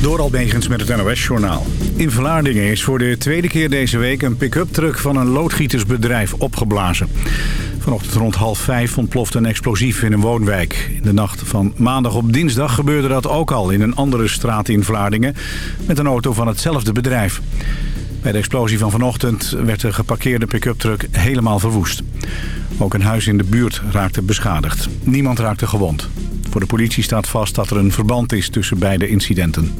Door Albegens met het NOS-journaal. In Vlaardingen is voor de tweede keer deze week een pick-up truck van een loodgietersbedrijf opgeblazen. Vanochtend rond half vijf ontplofte een explosief in een woonwijk. In de nacht van maandag op dinsdag gebeurde dat ook al in een andere straat in Vlaardingen... met een auto van hetzelfde bedrijf. Bij de explosie van vanochtend werd de geparkeerde pick-up truck helemaal verwoest. Ook een huis in de buurt raakte beschadigd. Niemand raakte gewond. Voor de politie staat vast dat er een verband is tussen beide incidenten.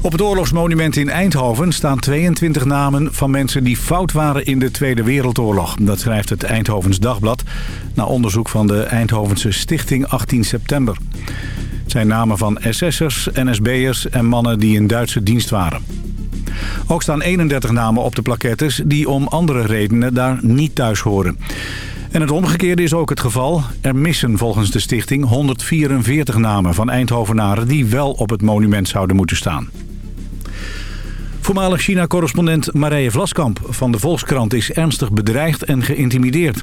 Op het oorlogsmonument in Eindhoven staan 22 namen van mensen die fout waren in de Tweede Wereldoorlog. Dat schrijft het Eindhovens Dagblad na onderzoek van de Eindhovense Stichting 18 september. Het zijn namen van SS'ers, NSB'ers en mannen die in Duitse dienst waren. Ook staan 31 namen op de plaquettes die om andere redenen daar niet thuis horen. En het omgekeerde is ook het geval. Er missen volgens de stichting 144 namen van Eindhovenaren die wel op het monument zouden moeten staan. Voormalig China-correspondent Marije Vlaskamp van de Volkskrant is ernstig bedreigd en geïntimideerd.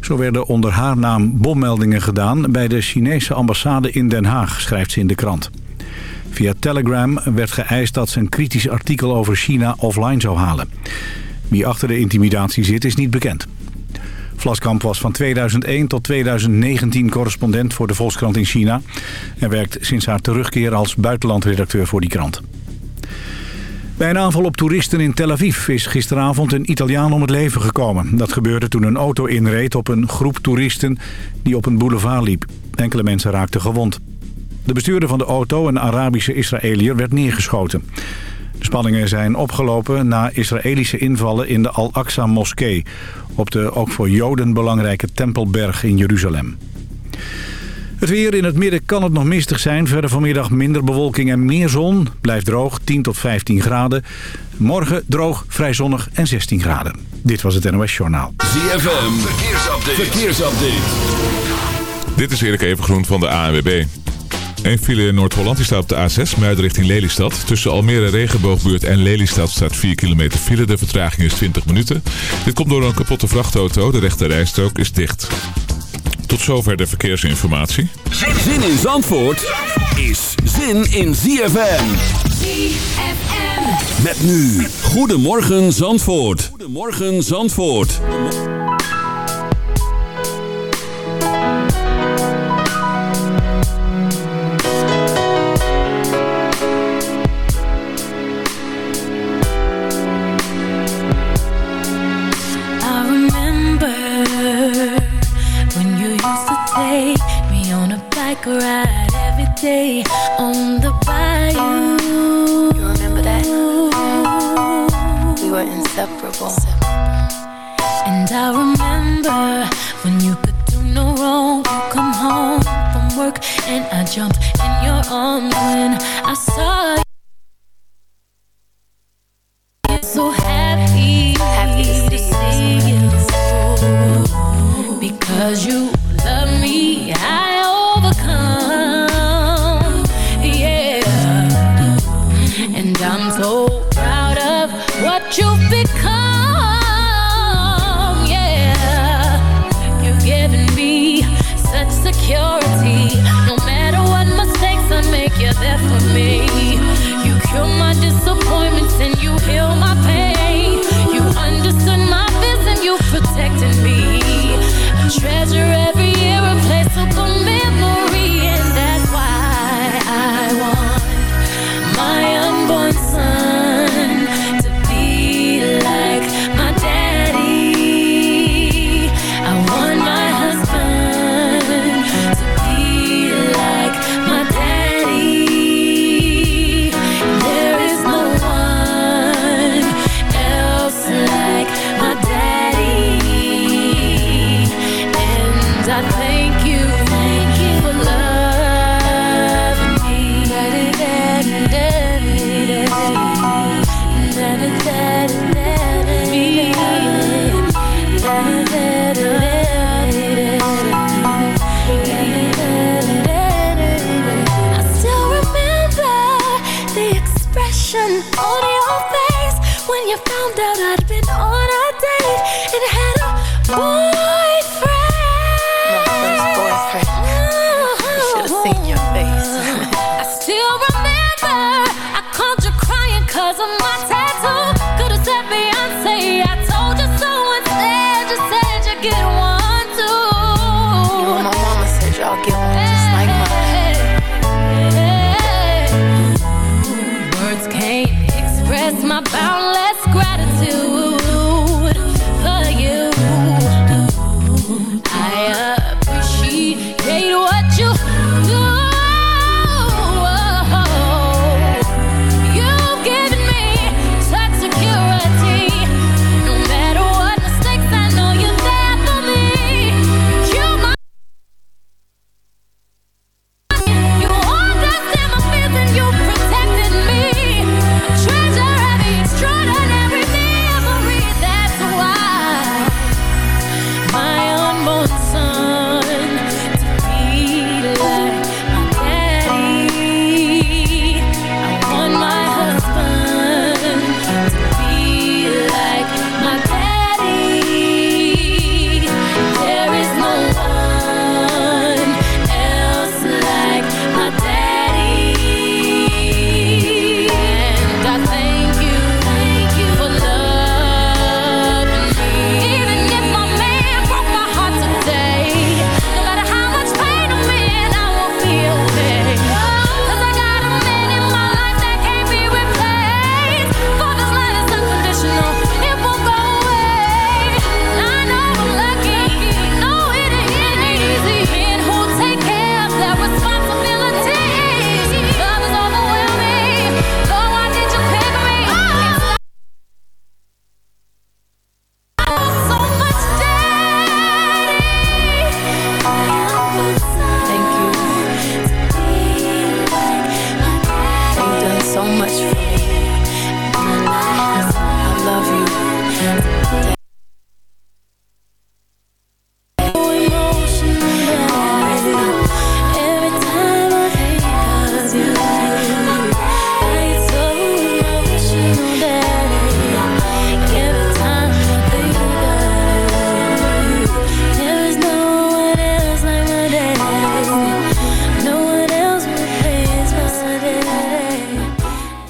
Zo werden onder haar naam bommeldingen gedaan bij de Chinese ambassade in Den Haag, schrijft ze in de krant. Via Telegram werd geëist dat ze een kritisch artikel over China offline zou halen. Wie achter de intimidatie zit is niet bekend. Vlaskamp was van 2001 tot 2019 correspondent voor de Volkskrant in China... en werkt sinds haar terugkeer als buitenlandredacteur voor die krant. Bij een aanval op toeristen in Tel Aviv is gisteravond een Italiaan om het leven gekomen. Dat gebeurde toen een auto inreed op een groep toeristen die op een boulevard liep. Enkele mensen raakten gewond. De bestuurder van de auto, een Arabische Israëliër, werd neergeschoten. De spanningen zijn opgelopen na Israëlische invallen in de Al-Aqsa-moskee... op de ook voor Joden belangrijke Tempelberg in Jeruzalem. Het weer in het midden kan het nog mistig zijn. Verder vanmiddag minder bewolking en meer zon. Blijft droog, 10 tot 15 graden. Morgen droog, vrij zonnig en 16 graden. Dit was het NOS Journaal. ZFM, verkeersupdate. verkeersupdate. Dit is Erik Evengroen van de ANWB. Een file in Noord-Holland staat op de A6, Muiden richting Lelystad. Tussen Almere Regenboogbuurt en Lelystad staat 4 kilometer file. De vertraging is 20 minuten. Dit komt door een kapotte vrachtauto. De rechte rijstrook is dicht. Tot zover de verkeersinformatie. Zin in Zandvoort is zin in ZFM. ZFM. Met nu. Goedemorgen Zandvoort. Goedemorgen Zandvoort. A ride every day on the bayou. You remember that? We were inseparable. And I remember when you could do no wrong. You come home from work and I jumped in your arms when I saw you. So happy, Happy to see you. because you there for me. You cure my disappointments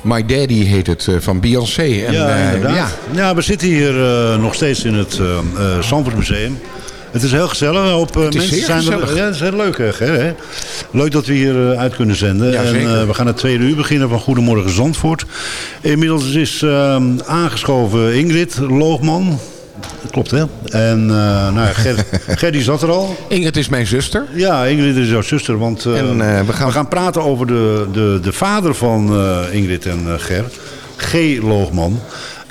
My Daddy heet het, eh, van Beyoncé. En, ja, eh, inderdaad. ja, Ja. we zitten hier eh, nog steeds in het uh, Zandvoort Museum. Het is heel gezellig. Op, mensen zijn gezellig. Er, ja, het is heel leuk. Hè? Leuk dat we hier uit kunnen zenden. Ja, en, we gaan het tweede uur beginnen van Goedemorgen Zandvoort. Inmiddels is eh, aangeschoven Ingrid Loogman. Klopt, hè? En eh nou, Ger, Ger die zat er al. Ingrid is mijn zuster. Ja, Ingrid is jouw zuster. Want eh, En, eh, we gaan- we gaan praten over de, de, de vader van Ingrid en Ger. G. Loogman.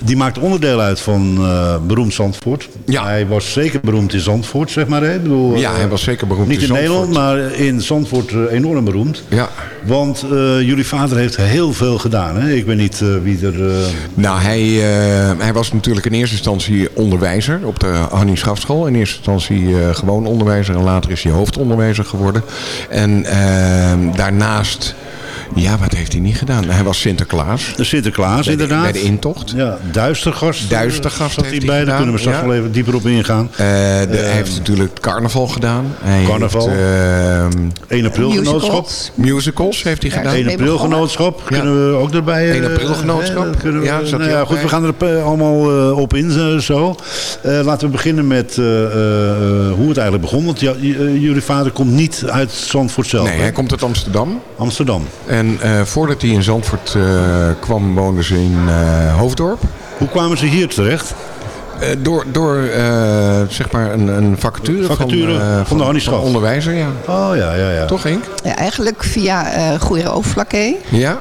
Die maakt onderdeel uit van eh, beroemd Zandvoort. Ja. Hij was zeker beroemd in Zandvoort, zeg maar. Hè? Bedoel, Ja, eh, hij was zeker beroemd Niet in in, Nederland, maar in Zandvoort eh, enorm beroemd. Ja. Want jullie vader heeft heel veel gedaan. Hè? Ik weet niet wie er... Nou, hij, hij was natuurlijk in eerste instantie onderwijzer op de Hannie Schafschool. In eerste instantie gewoon onderwijzer en later is hij hoofdonderwijzer geworden. En daarnaast, ja, wat heeft hij niet gedaan? Hij was Sinterklaas. de Sinterklaas, Bij de- inderdaad. bij de intocht. Ja, Duistergast. Duistergast zat heeft hij bij. Daar kunnen we straks ja. wel even dieper op ingaan. Eh, de- hij heeft natuurlijk het carnaval gedaan. Hij Carnaval. Heeft, ehm, 1 april genootschap. Musicals. musicals heeft hij gedaan. is 1 mee april genootschap kunnen we ook erbij. eh, 1 april genootschap. we- Ja, zat nou ja, goed, bij. we gaan er eh, allemaal eh, op in eh, zo. Eh, laten we beginnen met eh, eh, hoe het eigenlijk begon. Want eh, jullie vader komt niet uit Zandvoort zelf. Nee, hè? hij komt uit Amsterdam. Amsterdam. En eh, voordat hij in Zandvoort eh, kwam, woonden ze in eh, Hoofddorp. Hoe kwamen ze hier terecht? Eh, door door eh, zeg maar een, een vacature, Vacature van, eh, van de Hannie Schaf. onderwijzer, ja. Oh ja, ja, ja. Toch Henk? Ja, eigenlijk via eh Goeie. Ja?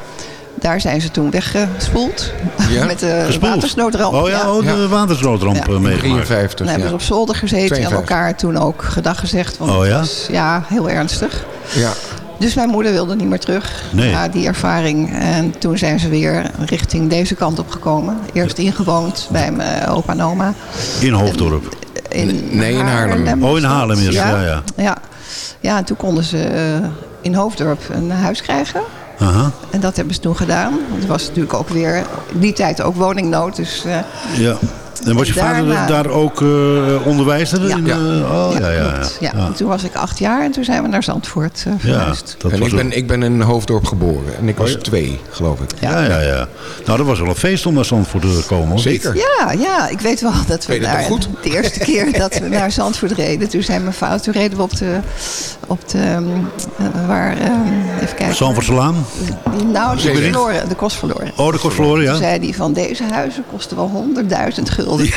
Daar zijn ze toen weggespoeld. Ja? Met de Gespoeld? watersnoodramp. Oh ja, oh, de Ja. watersnoodramp Ja. meegemaakt. 53. Dan hebben ja. ze op zolder gezeten 52. en elkaar toen ook gedag gezegd. Want Oh het ja? was ja, heel ernstig. ja. Dus mijn moeder wilde niet meer terug Nee. na die ervaring. En toen zijn ze weer richting deze kant op gekomen. Eerst ingewoond bij mijn opa en oma. In Hoofddorp. In Nee, in Haarlem. Oh, in. Haarlem is het, ja, ja. ja. Ja, en toen konden ze eh, in Hoofddorp een huis krijgen. Aha. En dat hebben ze toen gedaan. Want er was natuurlijk ook weer in die tijd ook woningnood. Dus eh, Ja. En was je vader daar ook eh, onderwijzer? Ja. In, eh, oh, ja, ja, ja. ja. En toen was ik acht jaar en toen zijn we naar Zandvoort eh, Ja, verhuisd. dat En was ik ben, ik ben in Hoofddorp geboren. En ik was Oh, ja. twee, geloof ik. ja. ja, ja. Nou, dat was wel een feest om naar Zandvoort te komen. niet? Zeker. Ja, ja, ik weet wel dat we daar, goed? de eerste keer dat we naar Zandvoort reden, toen zijn mijn fout, toen reden we op de, op de eh, waar, ehm, even kijken. Zandvoortselaan? Nou, de kost verloren, de kost verloren. Oh, de kost verloren, ja. Toen zei hij van deze huizen kosten wel 100.000 gulden.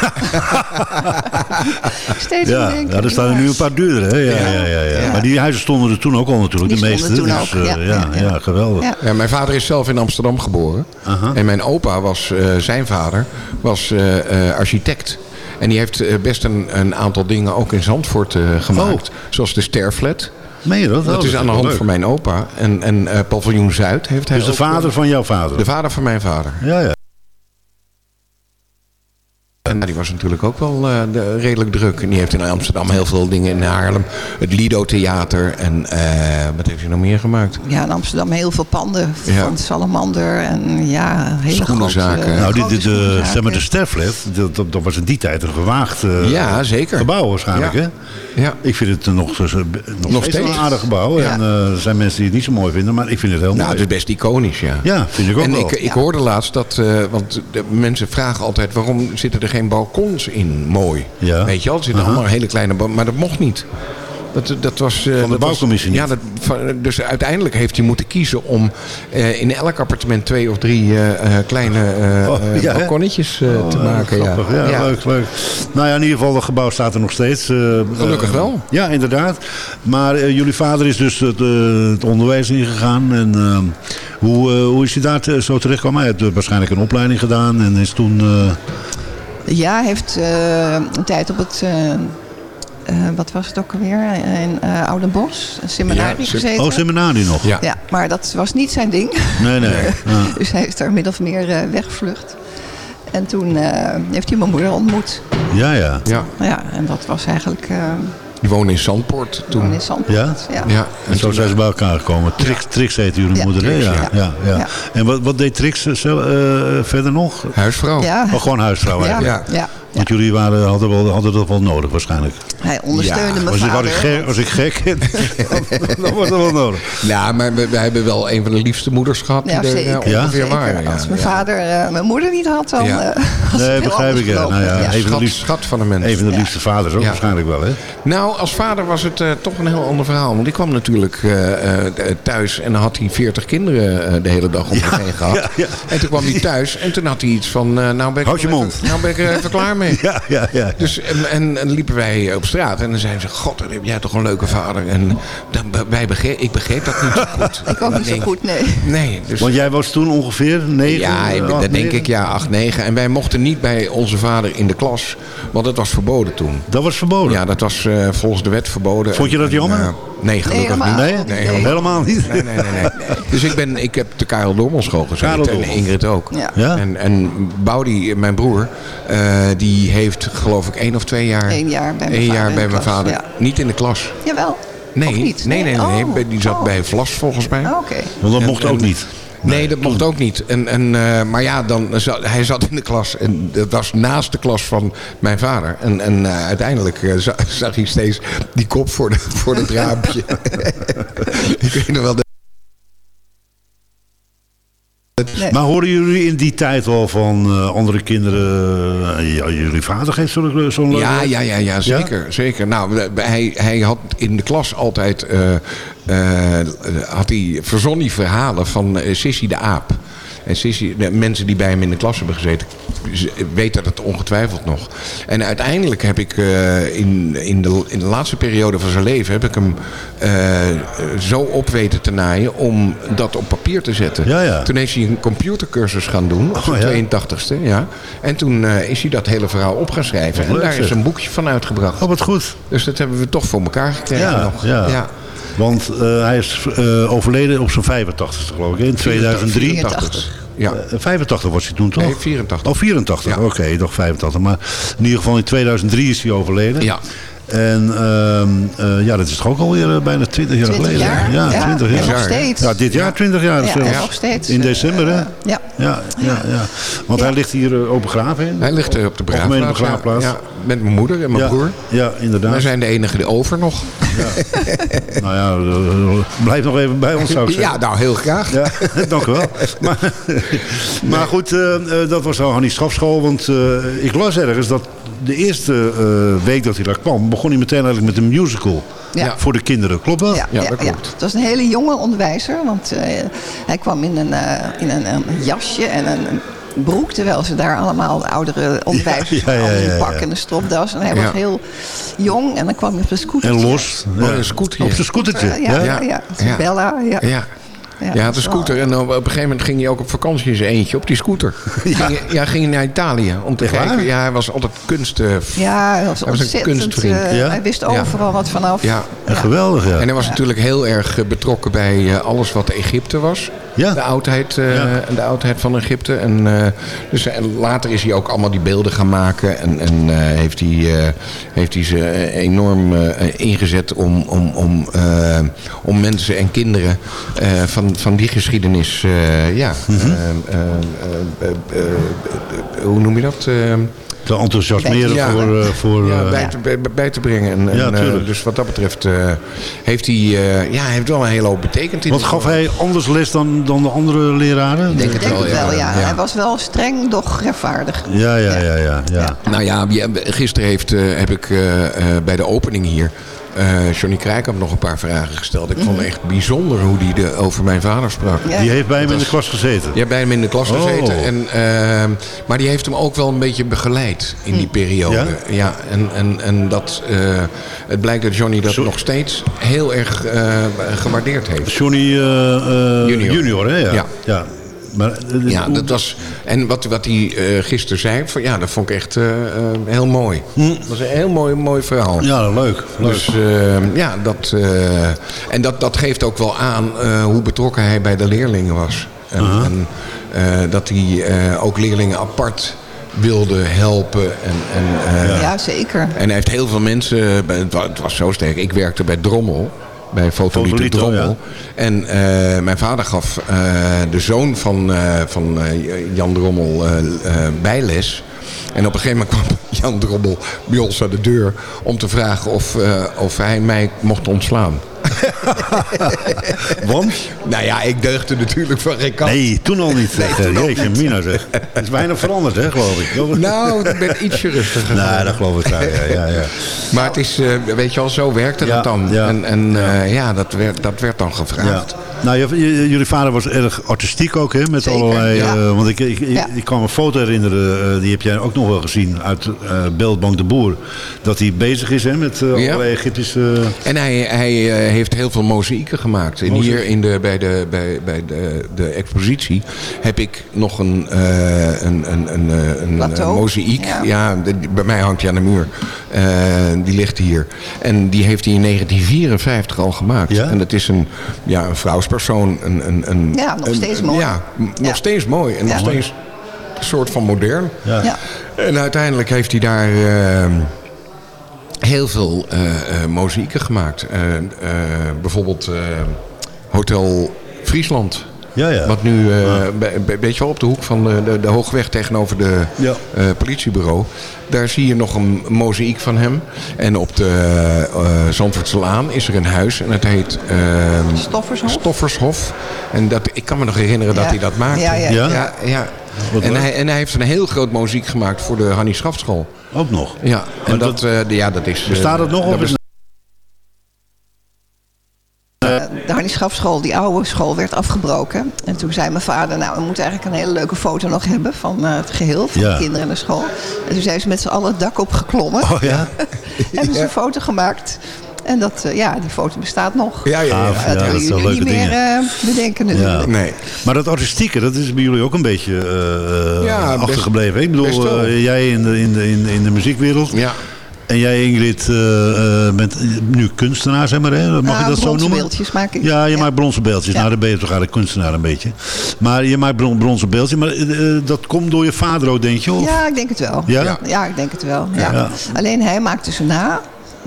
Steeds Ja, aan denken, ja, er staan er nu een paar duurdere. Hè? Ja, ja. Ja, ja, Ja. Maar die huizen stonden er toen ook al natuurlijk, Die de meeste. stonden toen dus, ook, eh, ja, ja, ja, ja, ja. geweldig. Ja. Ja, mijn vader is zelf in Amsterdam geboren. En mijn opa was, eh, zijn vader, was eh, eh, architect. En die heeft eh, best een, een aantal dingen ook in Zandvoort eh, gemaakt. Zoals de Sterflat. Meen je dat? Dat Oh, is aan de hand leuk. van mijn opa. En, en eh, paviljoen Zuid heeft hij Dus de vader eh, van jouw vader? De vader van mijn vader. Ja, ja. En die was natuurlijk ook wel eh, de- redelijk druk. En die heeft in Amsterdam heel veel dingen in Haarlem. Het Lido Theater. En eh, wat heeft hij nog meer gemaakt? Ja, in Amsterdam heel veel panden Ja. van Salamander en ja, hele Schoenenzaken. grote Nou, de, zeg maar de Sterflet, dat, dat, dat was in die tijd een gewaagd eh, Ja, zeker. gebouw waarschijnlijk. Ja. Hè? Ja. Ik vind het nog, nog, Nog steeds, steeds. een aardig gebouw. Ja. En eh, er zijn mensen die het niet zo mooi vinden, maar ik vind het heel Nou, mooi. het is best iconisch, ja. Ja, vind ik ook en wel. ik, ik hoorde laatst dat, eh, want de mensen vragen altijd waarom zitten er geen balkons in mooi. Ja. Weet je wel, er zitten Aha. allemaal hele kleine maar dat mocht niet. Dat, dat was, eh, Van de dat was- bouwcommissie Ja, dat, dus uiteindelijk heeft hij moeten kiezen om eh, in elk appartement twee of drie eh, eh, kleine eh, Oh, eh, ja, balkonnetjes eh, te Oh, maken. Ja. grappig. Ja, Ja. leuk, leuk. Nou ja, in ieder geval, het gebouw staat er nog steeds. eh, Gelukkig eh, wel. Ja, inderdaad. Maar eh, jullie vader is dus het, eh, het onderwijs ingegaan. En eh, hoe, eh, hoe is hij daar zo terechtgekomen? Hij heeft eh, waarschijnlijk een opleiding gedaan en is toen... Ja, hij heeft eh, een tijd op het, eh, eh, wat was het ook alweer, in eh Oudenbos, een seminarie Ja, gezeten. oh, seminarie nog? Ja. Ja, maar dat was niet zijn ding. Nee, nee. Dus hij is daar min of meer eh, weggevlucht. En toen eh, heeft hij mijn moeder ontmoet. Ja, ja. Ja, Ja, en dat was eigenlijk eh die woonde in Zandpoort toen in. Ja? Ja. Ja, En zo zijn ze bij elkaar gekomen. Trix, Trix heette jullie Ja, moeder? Trix, Ja, ja. ja. Ja, Ja. En wat, wat deed Trix eh, zelf, eh, verder nog? Huisvrouw. Ja. Oh, gewoon huisvrouw Ja, eigenlijk. ja. Want jullie waren, hadden, wel, hadden dat wel nodig waarschijnlijk. Hij ondersteunde Ja, mijn Was ik, was vader. ik gek, was ik gek dan, dan wordt dat wel nodig. Ja, maar we, we hebben wel een van de liefste moeders gehad die Ja, er eh, zeker. Ja? ongeveer zeker. waren. Ja. Als mijn Ja. vader eh, mijn moeder niet had, dan Ja. eh, was het Nee, begrijp ik, ja. gelopen. Nou ja, Ja. even de Schat, liefste, schat van een mens. even de Ja. liefste vaders ook Ja. waarschijnlijk wel, hè? Nou, als vader was het eh, toch een heel ander verhaal. Want ik kwam natuurlijk eh, eh, thuis en dan had hij 40 kinderen eh, de hele dag om zich heen gehad. ja, ja. En toen kwam hij thuis en toen had hij iets van... eh, nou, ben ik Houd je mond. Nou ben ik er even klaar mee. Ja, ja, ja. Dus, en, en, en liepen wij op straat en dan zeiden ze... God, dan heb jij toch een leuke vader. En dan, wij begreep, ik begreep dat niet zo goed. Ik ook niet zo goed, nee. Nee, dus... Want jij was toen ongeveer negen? Ja, eh, dat acht, denk negen? ik, ja, 8, 9. En wij mochten niet bij onze vader in de klas, want het was verboden toen. Dat was verboden? Ja, dat was eh, volgens de wet verboden. Vond je dat En, jammer? Nee, gelukkig helemaal niet. Nee? niet. Nee, Nee. helemaal Helemaal niet? Nee, nee, nee, nee. Dus ik, ben, ik heb de Karel Dormelschool gezeten Karel en. Ingrid ook. Ja. Ja? En, en Boudi, mijn broer, eh, die heeft geloof ik één of twee jaar... Eén jaar bij mijn één vader jaar bij mijn vader. ja. Niet in de klas. Jawel. Nee, Of niet? nee, nee, nee. Oh. Die zat Oh. bij Vlas volgens mij. Oh, Oké. Want dat En- mocht en- ook niet. Nee, dat mocht ook niet. En, en, eh, maar ja, dan, zat- hij zat in de klas. En dat was naast de klas van mijn vader. En, en eh, uiteindelijk eh, za- zag hij steeds die kop voor, de, voor het raampje. Ik weet nog wel... Nee. Maar hoorden jullie in die tijd wel van eh, andere kinderen... eh, ja, jullie vader geeft zo'n leuke- ja, ja, ja, ja, zeker. zeker. Nou, hij, hij had in de klas altijd... eh, had hij, verzon hij verhalen van Sissy de Aap. En Sissy, de mensen die bij hem in de klas hebben gezeten... weten dat ongetwijfeld nog. En uiteindelijk heb ik eh, in, in, de, in de laatste periode van zijn leven... heb ik hem eh, zo op weten te naaien om dat op papier te zetten. Ja, ja. Toen heeft hij een computercursus gaan doen, op Oh, zijn ja. 82ste. Ja. En toen eh, is hij dat hele verhaal op gaan schrijven. En daar is een boekje van uitgebracht. Oh, wat goed. Dus dat hebben we toch voor elkaar gekregen Ja, nog. ja. Want eh, hij is eh, overleden op zijn 85ste geloof ik, in 2003. 84. Ja. Eh, 85 was hij toen toch? Nee, 84. Oh, 84. Ja. Oké, toch 85. Maar in ieder geval in 2003 is hij overleden. Ja. En ehm, eh, ja, dat is toch ook alweer eh, bijna 20 jaar 20 geleden. jaar. Ja, Ja, 20 en jaar. nog steeds. Ja, dit jaar 20 jaar Ja, zelfs. nog steeds. In december, hè? ja. Ja, ja, ja. Want hij ligt hier eh, op begraven. Hij ligt er op de begraafplaats. begraafplaats. Ja, ja, met mijn moeder en mijn ja, broer. Ja, inderdaad. Wij zijn de enige over nog. Nou ja, blijf nog even bij ons, zou ik zeggen. Ja, nou heel graag. Ja, dank u wel. Maar, maar goed, dat was nou Hannie Schafschool. Want eh, ik las ergens dat de eerste eh, week dat hij daar kwam... begon hij meteen eigenlijk met een musical Ja. voor de kinderen. Klopt dat? Ja, Ja, ja, dat ja. klopt. Het was een hele jonge onderwijzer, want eh, hij kwam in een, eh, in een, een jasje en een, een broek, terwijl ze daar allemaal de oudere onderwijzers Ja, ja, pak ja. en een stropdas. En hij Ja. was heel jong en dan kwam hij op een scooter. En los. Oh, een scootertje. Op zijn scootertje. Ja, ja, ja. ja. Ja. Bella, ja. Ja. De is wel- scooter. En op een gegeven moment ging hij ook op vakantie in zijn eentje op die scooter. Ja, ging, ja ging hij naar Italië om te Echt waar? kijken. Ja, hij was altijd kunst... eh, Ja, hij was Hij was een kunstvriend. eh, Ja? Hij wist Ja. overal wat vanaf. ja. Geweldig, ja. En hij was natuurlijk heel erg eh, betrokken bij eh, alles wat Egypte was. Ja. De, oudheid, eh, Ja. de oudheid van Egypte. En, eh, dus, en later is hij ook allemaal die beelden gaan maken. En, en eh, heeft, hij, heeft hij ze enorm ingezet om, om, om, om mensen en kinderen van, van die geschiedenis... ja, Mhm. hoe noem je dat? Te enthousiasmeren Ja. voor... eh, voor ja, eh, bij, te, bij, bij te brengen. En, Ja, eh, dus wat dat betreft eh, heeft hij, eh, ja, hij heeft wel een hele hoop betekend. in wat gaf hij anders les dan, dan de andere leraren? Ik denk Ik het denk wel, het wel, ja. ja. Hij was wel streng, doch rechtvaardig. Ja, ja, ja, ja. ja. Nou ja, ja, gisteren heeft, eh, heb ik eh, eh, bij de opening hier... eh Johnny Krijkamp nog een paar vragen gesteld. Ik vond het echt bijzonder hoe hij de, over mijn vader sprak. Ja. Die heeft bij hem in de klas gezeten. Hebt bij hem in de klas Oh. gezeten. En, ehm, maar die heeft hem ook wel een beetje begeleid in die periode. Ja? Ja, en, en, en dat, eh, het blijkt dat Johnny dat Zo- nog steeds heel erg eh, gewaardeerd heeft. Johnny eh, eh, Junior. junior, hè? Ja. Ja. Ja. Maar, eh, Ja, dat was. En wat, wat hij eh, gisteren zei, van, ja, dat vond ik echt eh, eh, heel mooi. Dat was een heel mooi, mooi verhaal. Hm. Ja, leuk. leuk. Dus eh, ja, dat, eh, en dat, dat geeft ook wel aan eh, hoe betrokken hij bij de leerlingen was. En, en eh, dat hij eh, ook leerlingen apart wilde helpen. En, en, eh, Ja, zeker. en hij heeft heel veel mensen, het was zo sterk, ik werkte bij Drommel. Bij Fotolito, Drommel. En eh, mijn vader gaf eh, de zoon van, eh, van Jan Drommel bijles. En op een gegeven moment kwam Jan Drommel bij ons aan de deur om te vragen of, of hij mij mocht ontslaan. Want? Nou ja, ik deugde natuurlijk van geen kant. Nee, toen al niet. zeg. Jeetje, Mina zeg. Het is bijna veranderd, hè, geloof ik. Nou, ik ben ietsje rustiger. Nee, dat geloof ik. Ja, ja, ja, ja. Maar het is, eh, weet je wel, zo werkte Ja, dat dan. ja. En, en eh, ja, dat werd, dat werd dan gevraagd. Ja. Nou, jullie vader was erg artistiek ook, hè? Met Zeker, allerlei... ja. eh, want ik, ik, ik, Ja. ik kan me een foto herinneren, eh, die heb jij ook nog wel gezien, uit eh Beeldbank de Boer. Dat hij bezig is hè, met Ja. allerlei Egyptische... En hij, hij eh, heeft heel veel mozaïeken gemaakt. En Mozaïek. hier in de, bij, de, bij, bij de, de expositie heb ik nog een, eh een, een, een, eh, een, Plateau. een mozaïek. Ja. Ja, de- bij mij hangt hij aan de muur. Eh, die ligt hier. En die heeft hij in 1954 al gemaakt. Ja? En dat is een, ja, een vrouwspersoon. Een, een, een, Ja, nog een- steeds een- mooi. Ja, nog Ja. steeds mooi. En nog steeds een soort van modern. Ja. Ja. En uiteindelijk heeft hij daar eh, heel veel eh eh mozaïeken gemaakt. Eh, eh, bijvoorbeeld eh, Hotel Friesland. Ja, ja. Wat nu, eh be- be- weet je wel, op de hoek van de, de, de Hoogweg tegenover de Ja. eh, politiebureau. Daar zie je nog een mozaïek van hem. En op de eh Zandvoortse Laan is er een huis. En het heet eh, Stoffershof. Stoffershof. En dat, ik kan me nog herinneren dat hij dat maakte. Ja, ja, Ja? En, hij, en hij heeft een heel groot muziek gemaakt voor de Hannie Schaftschool. Ook nog. Ja, en dat, eh, ja, dat is... eh, Bestaat het nog? dat Of is bestaat- De Harnie Schafschool, die oude school, werd afgebroken. En toen zei mijn vader, nou, we moeten eigenlijk een hele leuke foto nog hebben van eh, het geheel, van Ja. de kinderen en de school. En toen zijn ze met z'n allen het dak opgeklommen. Oh ja? Hebben ze een foto gemaakt. En dat, eh, ja, die foto bestaat nog. Ja, ja, ja. Gaaf. dat Ja, dat willen zijn jullie leuke niet meer dingen. eh, bedenken natuurlijk. Ja. Nee. Maar dat artistieke, dat is bij jullie ook een beetje eh, Ja, best- achtergebleven. Ik bedoel, eh, jij in de, in, de, in, de, in de muziekwereld. Ja. En jij Ingrid eh, eh, bent nu kunstenaar, zeg maar. Hè? Mag je dat zo bronzen noemen? beeldjes maak ik. Ja, je Ja. maakt bronzen beeldjes. Ja. Nou, dan ben je toch eigenlijk kunstenaar een beetje. Maar je maakt bron- bronzen beeldjes. Maar eh, eh, dat komt door je vader ook, denk je? Of? Ja, ik denk het wel. Ja? Ja, ik denk het wel. Ja. Ja. Alleen hij maakte ze na.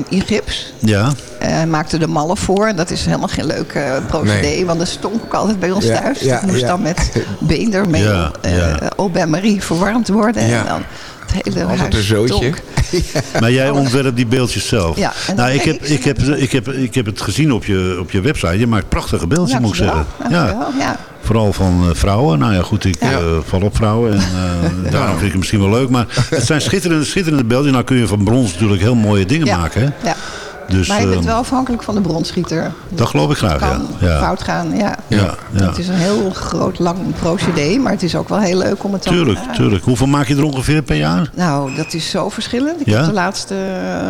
In gips. Ja. Eh, Hij maakte de mallen voor. En dat is helemaal geen leuk eh, procedé. Nee. Want dat stonk ook altijd bij ons Ja, thuis. ja, dat moest ja. dan met beendermeel Ja, eh ja. au bain-marie verwarmd worden. Ja. En dan het hele Altijd huis een zootje. Maar jij ontwerpt die beeldjes zelf. Ja, nou, ik, heb, ik- heb, ik, heb, ik heb het gezien op je, op je website. Je maakt prachtige beeldjes, moet ik zeggen. Ja. Vooral van eh, vrouwen. Nou ja, goed, ik Ja. eh, val op vrouwen. En eh, daarom vind ik het misschien wel leuk. Maar het zijn schitterende, schitterende beeldjes. Nou kun je van brons natuurlijk heel mooie dingen Ja. maken. Hè? Ja. Dus maar je bent eh, wel afhankelijk van de bronschieter. dat geloof ik graag, ja. kan ja. fout gaan, ja. Ja, ja. Het is een heel groot, lang procedé, maar het is ook wel heel leuk om het dan... Tuurlijk, tuurlijk. Hoeveel maak je er ongeveer per jaar? Nou, dat is zo verschillend. Ik Ja? heb de laatste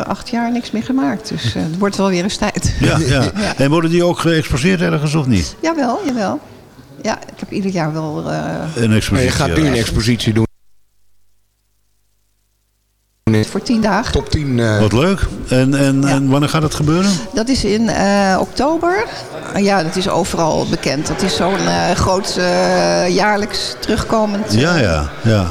acht jaar niks meer gemaakt. Dus eh, het wordt wel weer eens tijd. Ja, ja. Ja. En worden die ook geëxposeerd ergens of niet? Jawel, jawel. Ja, ik heb ieder jaar wel... eh, Een Maar expositie. je gaat nu een expositie doen. voor tien dagen. Top 10. eh, Wat leuk. En, en, Ja. en wanneer gaat het gebeuren? Dat is in eh, oktober. Ah, ja, dat is overal bekend. Dat is zo'n eh, groot eh, jaarlijks terugkomend... eh, Ja, ja, ja.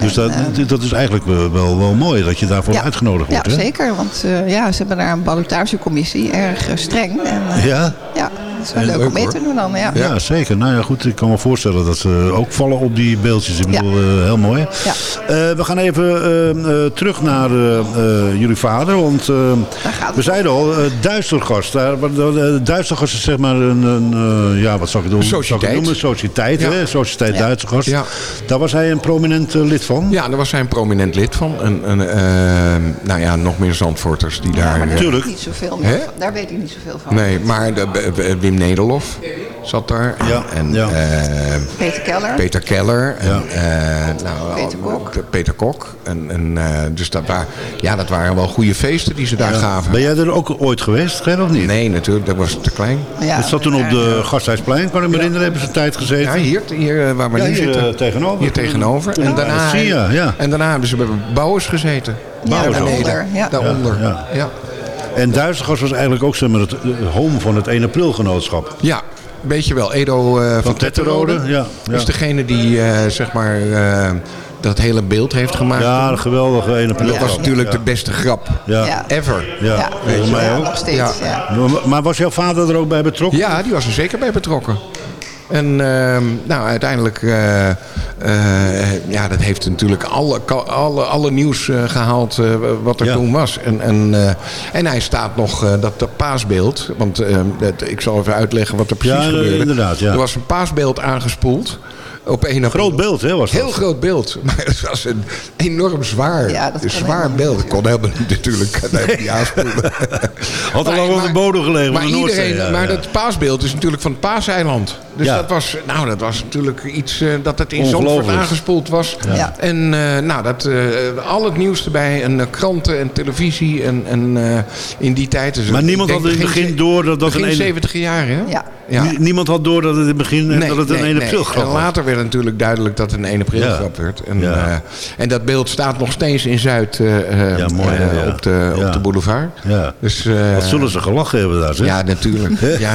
Dus dat, dat is eigenlijk wel, wel, mooi dat je daarvoor Ja. uitgenodigd wordt. Ja, hè? zeker. Want eh, ja, ze hebben daar een ballotagecommissie, erg eh, streng. En, eh, Ja? ja, het is wel leuk leuk, om mee hoor. te doen dan. Ja. Ja, zeker. Nou ja, goed. Ik kan me voorstellen dat ze ook vallen op die beeldjes. Ik Ja. bedoel, eh, heel mooi. Ja. Eh, we gaan even eh, eh, terug naar eh, eh, jullie vader. Want gaat het we zeiden al, uh, Duistergast. Daar, uh, Duistergast is zeg maar een, een eh, ja, wat zou ik doen? Sociëteit. Zou ik het noemen? Sociëteit, Ja. hè? Sociëteit Ja. Duistergast. Ja. Daar was hij een prominent lid van. Ja, daar was hij een prominent lid van. En, en, eh, nou ja, nog meer Zandvoorters die daar... maar daar eh, weet ik Tuurlijk. niet zoveel meer. Daar weet ik niet zoveel van. nee, maar de, B- Wim Nederlof zat daar. Ja, En ja. eh, Peter Keller. Peter Keller. En, Ja. eh, nou, Peter al- Kok. Peter Kok. En, en, eh, dus dat, waren, ja, dat waren wel goede feesten die ze daar gaven. Ben jij er ook ooit geweest, Ger, of niet? Nee, natuurlijk. Dat was te klein. ja, Het zat toen op de Gasthuisplein, kan ik me herinneren, hebben ze een tijd gezeten. Ja, hier, hier eh, waar we Ja, nu hier, zitten. eh, tegenover. Hier tegenover. En Ja, daarna, dat zie je, ja. en daarna hebben ze bij Bouwers gezeten. Bouwers daaronder, ja. Daaronder. Ja, Ja, ja. En Duistergast was eigenlijk ook zeg maar, het home van het 1 april genootschap. weet je wel. Edo eh, van, Tetterode, Tetterode. ja, ja. Is degene die eh, zeg maar eh, dat hele beeld heeft gemaakt. Ja, een geweldige 1 april. dat was natuurlijk ja. de beste grap Ja. Ja. ever. Ja, Ja, volgens mij ja, ook. nog steeds. Ja. Ja. Maar- Maar was jouw vader er ook bij betrokken? Ja, die was er zeker bij betrokken. En ehm, nou, uiteindelijk, eh, eh, ja, dat heeft natuurlijk alle, alle, alle nieuws eh, gehaald eh, wat er Ja. toen was. En, en, eh, en hij staat nog, eh, dat, dat paasbeeld, want ehm, dat, ik zal even uitleggen wat er precies Ja, gebeurde. inderdaad, ja. Er was een paasbeeld aangespoeld. Op een Groot beeld, hè, was dat? Heel groot beeld. Maar het was een enorm zwaar, Ja, dat een kon zwaar beeld. Ik kon helemaal niet natuurlijk niet aanspoelen. Had al lang op de bodem gelegen Maar, iedereen, ja, maar ja. dat paasbeeld is natuurlijk van het paaseiland. Dus Ja. dat, was, nou, dat was natuurlijk iets eh, dat het in Zandvoort aangespoeld was. Ja. En eh, nou, dat, eh, al het nieuws erbij. En eh, kranten en televisie. En, en eh, in die tijd... Dus Maar niemand denk had in het begin door dat dat begin een ene- 70 jaar, hè? Ja. Ja. Nie- Niemand had door dat het in het begin dat het een 1 april grap En was. later werd natuurlijk duidelijk dat het een 1 april Ja. grap werd. En, Ja. eh, en dat beeld staat nog steeds in Zuid eh, eh, Ja, mooi, op, de, Ja. op de boulevard. Ja. Dus, eh, Wat zullen ze gelachen hebben daar, zeg? ja, natuurlijk. Ja.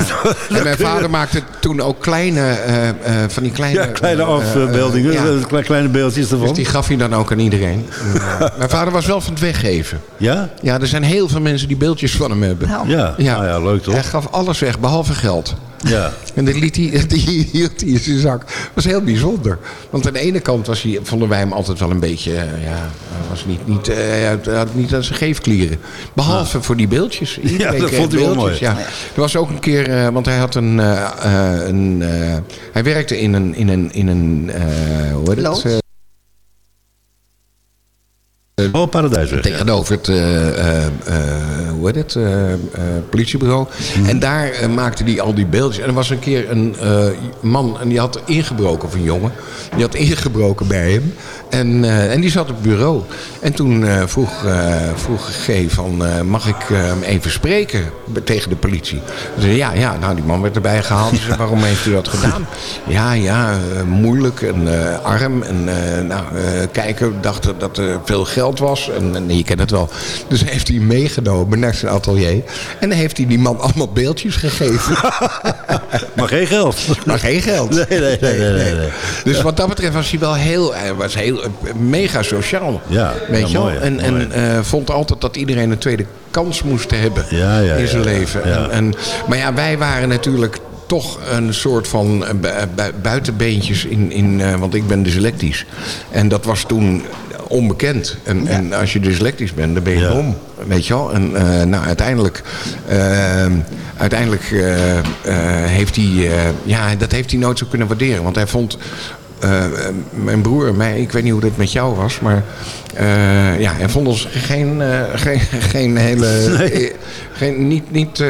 En mijn vader maakte toen ook kleine, eh, eh, van die kleine... Ja, kleine eh, afbeeldingen, ja. kle- kleine beeldjes ervan. Dus die gaf hij dan ook aan iedereen. En, mijn vader was wel van het weggeven. Ja? Ja, er zijn heel veel mensen die beeldjes van hem hebben. Nou, Ja. Nou ja, leuk toch? Hij gaf alles weg, behalve geld. Ja. En dat liet hij, die hield hij in zijn zak. Dat was heel bijzonder. Want aan de ene kant was hij, vonden wij hem altijd wel een beetje... eh, ja, hij was niet, niet, eh, hij had- niet aan zijn geefklieren. Behalve voor die beeldjes. Iedere Ja, dat vond hij wel beeldjes, mooi. Ja. Er was ook een keer, eh, want hij had een... een eh, hij werkte in een... In een, in een eh, hoe heet het? Eh, Oh, Paradijsweg. ja. tegenover het, eh, eh, eh, hoe heet het, eh, eh, politiebureau. Mhm. En daar eh, maakte hij al die beeldjes. En er was een keer een eh, man, en die had ingebroken, of een jongen. Die had ingebroken bij hem. En, eh, en die zat op het bureau. En toen eh, vroeg, eh vroeg G van, eh, mag ik eh, hem even spreken tegen de politie? Ze zei, ja, ja, nou die man werd erbij gehaald. Waarom heeft u dat gedaan? Ja, ja, eh, moeilijk en eh, arm. En eh, nou, eh, kijken, dachten dat er veel geld was. En, en je kent het wel. Dus heeft hij meegenomen naar zijn atelier. En dan heeft hij die man allemaal beeldjes gegeven. Maar geen geld. maar geen geld. Nee, nee, nee, nee, nee, nee. Dus wat dat betreft was hij wel heel, hij was heel eh, mega sociaal. Ja, weet ja, je wel? mooi, En, mooi. en eh, vond altijd dat iedereen een tweede kans moest hebben Ja, ja, in zijn leven. En, en, maar ja, wij waren natuurlijk toch een soort van eh, bu- bu- buitenbeentjes in, in eh, want ik ben dyslectisch. En dat was toen onbekend. En, en als je dyslectisch bent, dan ben je Ja. dom. Weet je wel? En eh, nou, uiteindelijk, eh, uiteindelijk eh, eh, heeft hij, ja, dat heeft hij nooit zo kunnen waarderen. Want hij vond, mijn broer en mij, ik weet niet hoe dat met jou was, maar ja, hij vond ons geen, geen, geen hele, geen, niet, niet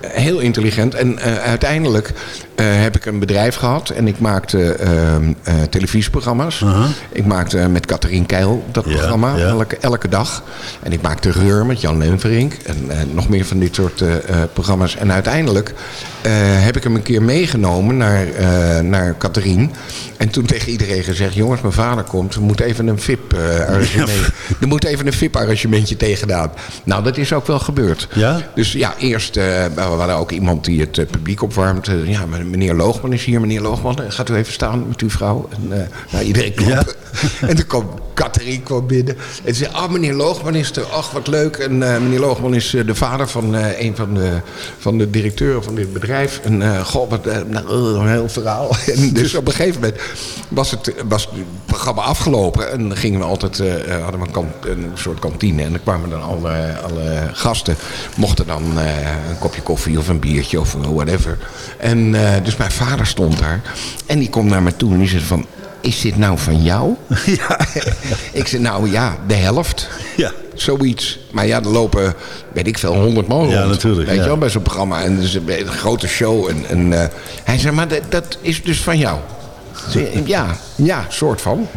heel intelligent. En uiteindelijk eh, heb ik een bedrijf gehad en ik maakte eh, eh, televisieprogramma's. Ik maakte met Catherine Keil dat Ja, programma ja. Elke, elke dag. En ik maakte Reur met Jan Lenverink en eh, nog meer van dit soort eh, eh, programma's. En uiteindelijk eh, heb ik hem een keer meegenomen naar, eh naar Catherine. En toen tegen iedereen gezegd, jongens, mijn vader komt. Er moet even een VIP-arrangement. er moet even een VIP-arrangementje tegenaan. Nou, dat is ook wel gebeurd. Ja? Dus ja, eerst, eh, we hadden ook iemand die het eh, publiek opwarmt. Eh, ja, meneer Loogman is hier. Meneer Loogman, gaat u even staan met uw vrouw? En eh, nou, iedereen kloppen. en toen kwam Catherine kwam binnen. En ze zei, ah, meneer Loogman is er. Ach, wat leuk. En eh, meneer Loogman is eh, de vader van eh, een van de, van de directeuren van dit bedrijf. En goh, wat nou, een heel verhaal. en dus op een gegeven moment was het, was programma afgelopen. En dan gingen we altijd, hadden we een, kant- een soort kantine. En dan kwamen dan alle, alle gasten. Mochten dan een kopje koffie of een biertje of whatever. En dus mijn vader stond daar. En die komt naar me toe en die zegt van... Is dit nou van jou? Ja. ik zei, nou ja, de helft. Ja. Zoiets. Maar ja, er lopen, weet ik veel, honderd man Ja, rond. natuurlijk, Weet ja. je wel, bij zo'n programma. En dus een, grote show. En, en, eh, hij zei, maar dat, dat is dus van jou. Ja, ja, soort van.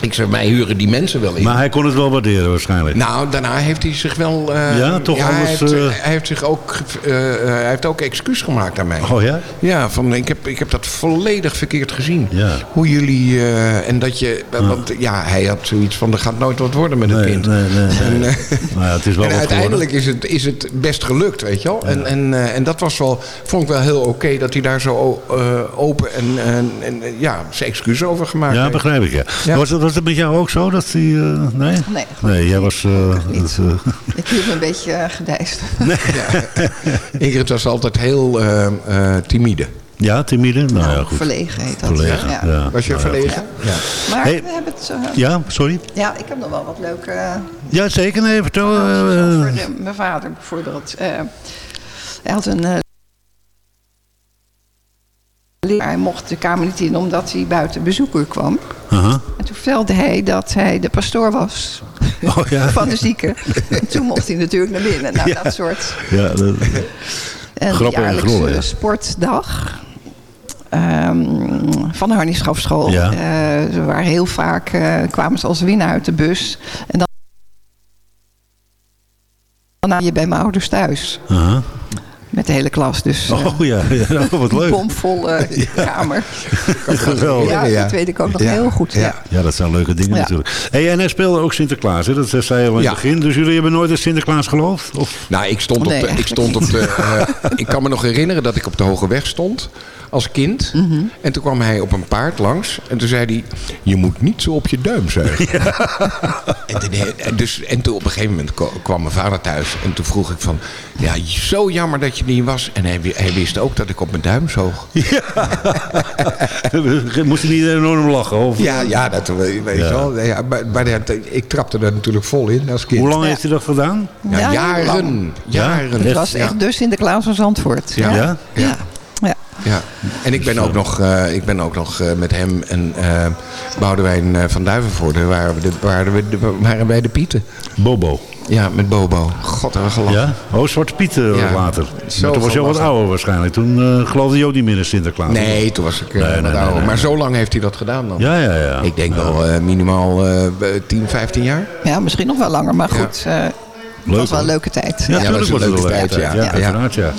Ik zei, mij huren die mensen wel in. Maar hij kon het wel waarderen waarschijnlijk. Nou, daarna heeft hij zich wel... eh, Ja, toch hij anders, Heeft, eh, hij heeft zich ook, eh, hij heeft ook excuus gemaakt aan mij. Oh ja? Ja, van, ik, heb, ik heb dat volledig verkeerd gezien. Ja. Hoe jullie... en dat je... Want ja, hij had zoiets van... Er gaat nooit wat worden met het Nee, kind. nee, nee, nee. En, Nou ja, het is wel en wat uiteindelijk is het, is het best gelukt, weet je wel. En, en, en dat was wel, vond ik wel heel oké dat hij daar zo open en, en, en ja, zijn excuus over gemaakt Ja, heeft. begrijp ik, ja. Ja. Was, het, was het met jou ook zo? Dat die, eh, nee? Nee. Nee, jij was... eh, niet. eh, Ik hield me een beetje uh, gedijst. Ingrid was altijd heel eh, eh, timide. ja, timide? Nou ja, Nou, goed. verlegen heet dat. Verlegen, Ja. ja. Was je Nou ja, verlegen? Ja. Maar Hey. we hebben het... Ja, sorry? ja, ik heb nog wel wat leuke... eh, Ja, zeker. Nee, vertel. mijn vader bijvoorbeeld. Eh, hij had een... eh, hij mocht de kamer niet in omdat hij buiten bezoeker kwam. En toen vertelde hij dat hij de pastoor was Oh ja. van de zieke. En toen mocht hij natuurlijk naar binnen. Nou, Ja. dat soort... Ja, dat, En de ja. sportdag ehm, van de Harnieschafschool. Ja. Eh, ze waren heel vaak, eh, kwamen ze als winnaar uit de bus. En dan, dan je bij mijn ouders thuis. aha. Met de hele klas. Dus eh, Oh ja, ja wat een leuk. bomvolle kamer. Geweldig. Ja, ja. dat weet ik ook nog Ja. heel goed. Ja. Ja. Ja, dat zijn leuke dingen Ja. natuurlijk. Hey, en hij speelde ook Sinterklaas, hè? dat zei je al in Ja. het begin. Dus jullie hebben nooit in Sinterklaas geloofd? Of? Nou, ik stond op Nee, de. Ik, stond op de eh, ik kan me nog herinneren dat ik op de Hoge Weg stond. Als kind. Mhm. En toen kwam hij op een paard langs. En toen zei hij: Je moet niet zo op je duim zuigen. En, toen, en dus, en toen op een gegeven moment kwam mijn vader thuis. En toen vroeg ik: van, Ja, zo jammer dat je was. En hij, hij wist ook dat ik op mijn duim zoog. Moest hij niet enorm lachen? Of? Ja, ja dat weet je Ja. wel. Ja, maar maar dat- ik trapte er natuurlijk vol in als kind. Hoe lang heeft hij dat gedaan? Ja, Ja, jaren. Jaren. Het was Ja. echt dus Sinterklaas van Zandvoort. Ja. Ja? Ja. ja. Ja, en ik ben ook nog, eh, ik ben ook nog eh, met hem en eh Boudewijn eh, van Duivenvoorde waren, we de, waren, we de, waren wij de Pieten. Bobo. Ja, met Bobo. God, hebben we gelachen. Ja? Oh, Zwarte Piet eh, Ja. later. Maar toen was je al wat ouder waarschijnlijk. Toen eh, geloofde je ook niet meer in Sinterklaas. Nee, toen was ik eh, Nee, wat nee, ouder. nee. Maar zo lang heeft hij dat gedaan dan. Ja, ja, ja. Ik denk Ja. wel eh, minimaal eh 10, 15 jaar. Ja, misschien nog wel langer. Maar Ja. goed, Het was wel een leuke tijd. Ja, dat natuurlijk is was een het leuke een leuke tijd, tijd. ja. Ja, Ja. uiteraard, ja.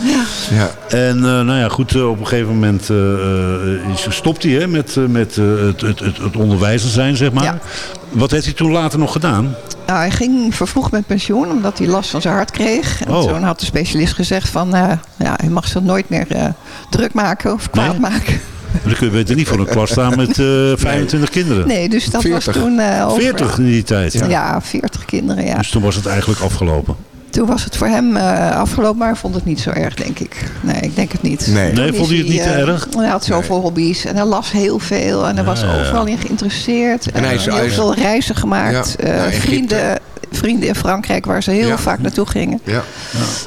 Ja. En eh, nou ja, goed, eh, op een gegeven moment eh, eh, is- stopt hij hè, met, met eh, het, het, het, onderwijzer zijn, zeg maar. Ja. Wat heeft hij toen later nog gedaan? Nou, hij ging vervroegd met pensioen omdat hij last van zijn hart kreeg. En Oh. toen had de specialist gezegd van, eh, ja, hij mag zich nooit meer eh, druk maken of kwaad Nee? maken. Dan kun je beter niet voor een klas staan met eh 25 kinderen. Nee, dus dat 40. was toen eh, over. 40 in die tijd. Ja. 40 kinderen, ja. Dus toen was het eigenlijk afgelopen. Toen was het voor hem eh, afgelopen, maar hij vond het niet zo erg, denk ik. Nee, ik denk het niet. Nee. Nee, vond hij het niet eh, te erg? Hij had zoveel hobby's en hij las heel veel en hij was ja, ja. overal in geïnteresseerd. En hij is- heel veel reizen gemaakt. Ja, Eh, Egypte. vrienden, vrienden in Frankrijk waar ze heel Ja. vaak naartoe gingen. Ja.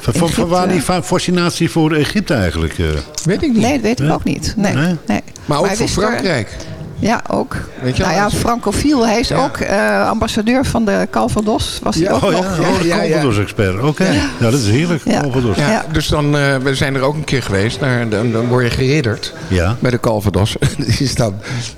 Van, van, van waar die fa- fascinatie voor Egypte eigenlijk? eh? Weet ik niet. Nee, dat weet ik Nee? ook niet. Nee, Nee? nee. Maar ook voor er- Frankrijk. Ja, ook. Weet je nou ja, is- francofiel. Hij is Ja. ook eh, ambassadeur van de Calvados. Was hij Ja, ook Oh ja, nog. oh, de ja, ja. Calvados-expert. Oké, ja. dat is heerlijk. Ja. Calvados. Ja, Ja. Dus dan, eh, we zijn er ook een keer geweest. Daar, dan, dan word je geridderd Ja. bij de Calvados. Is dan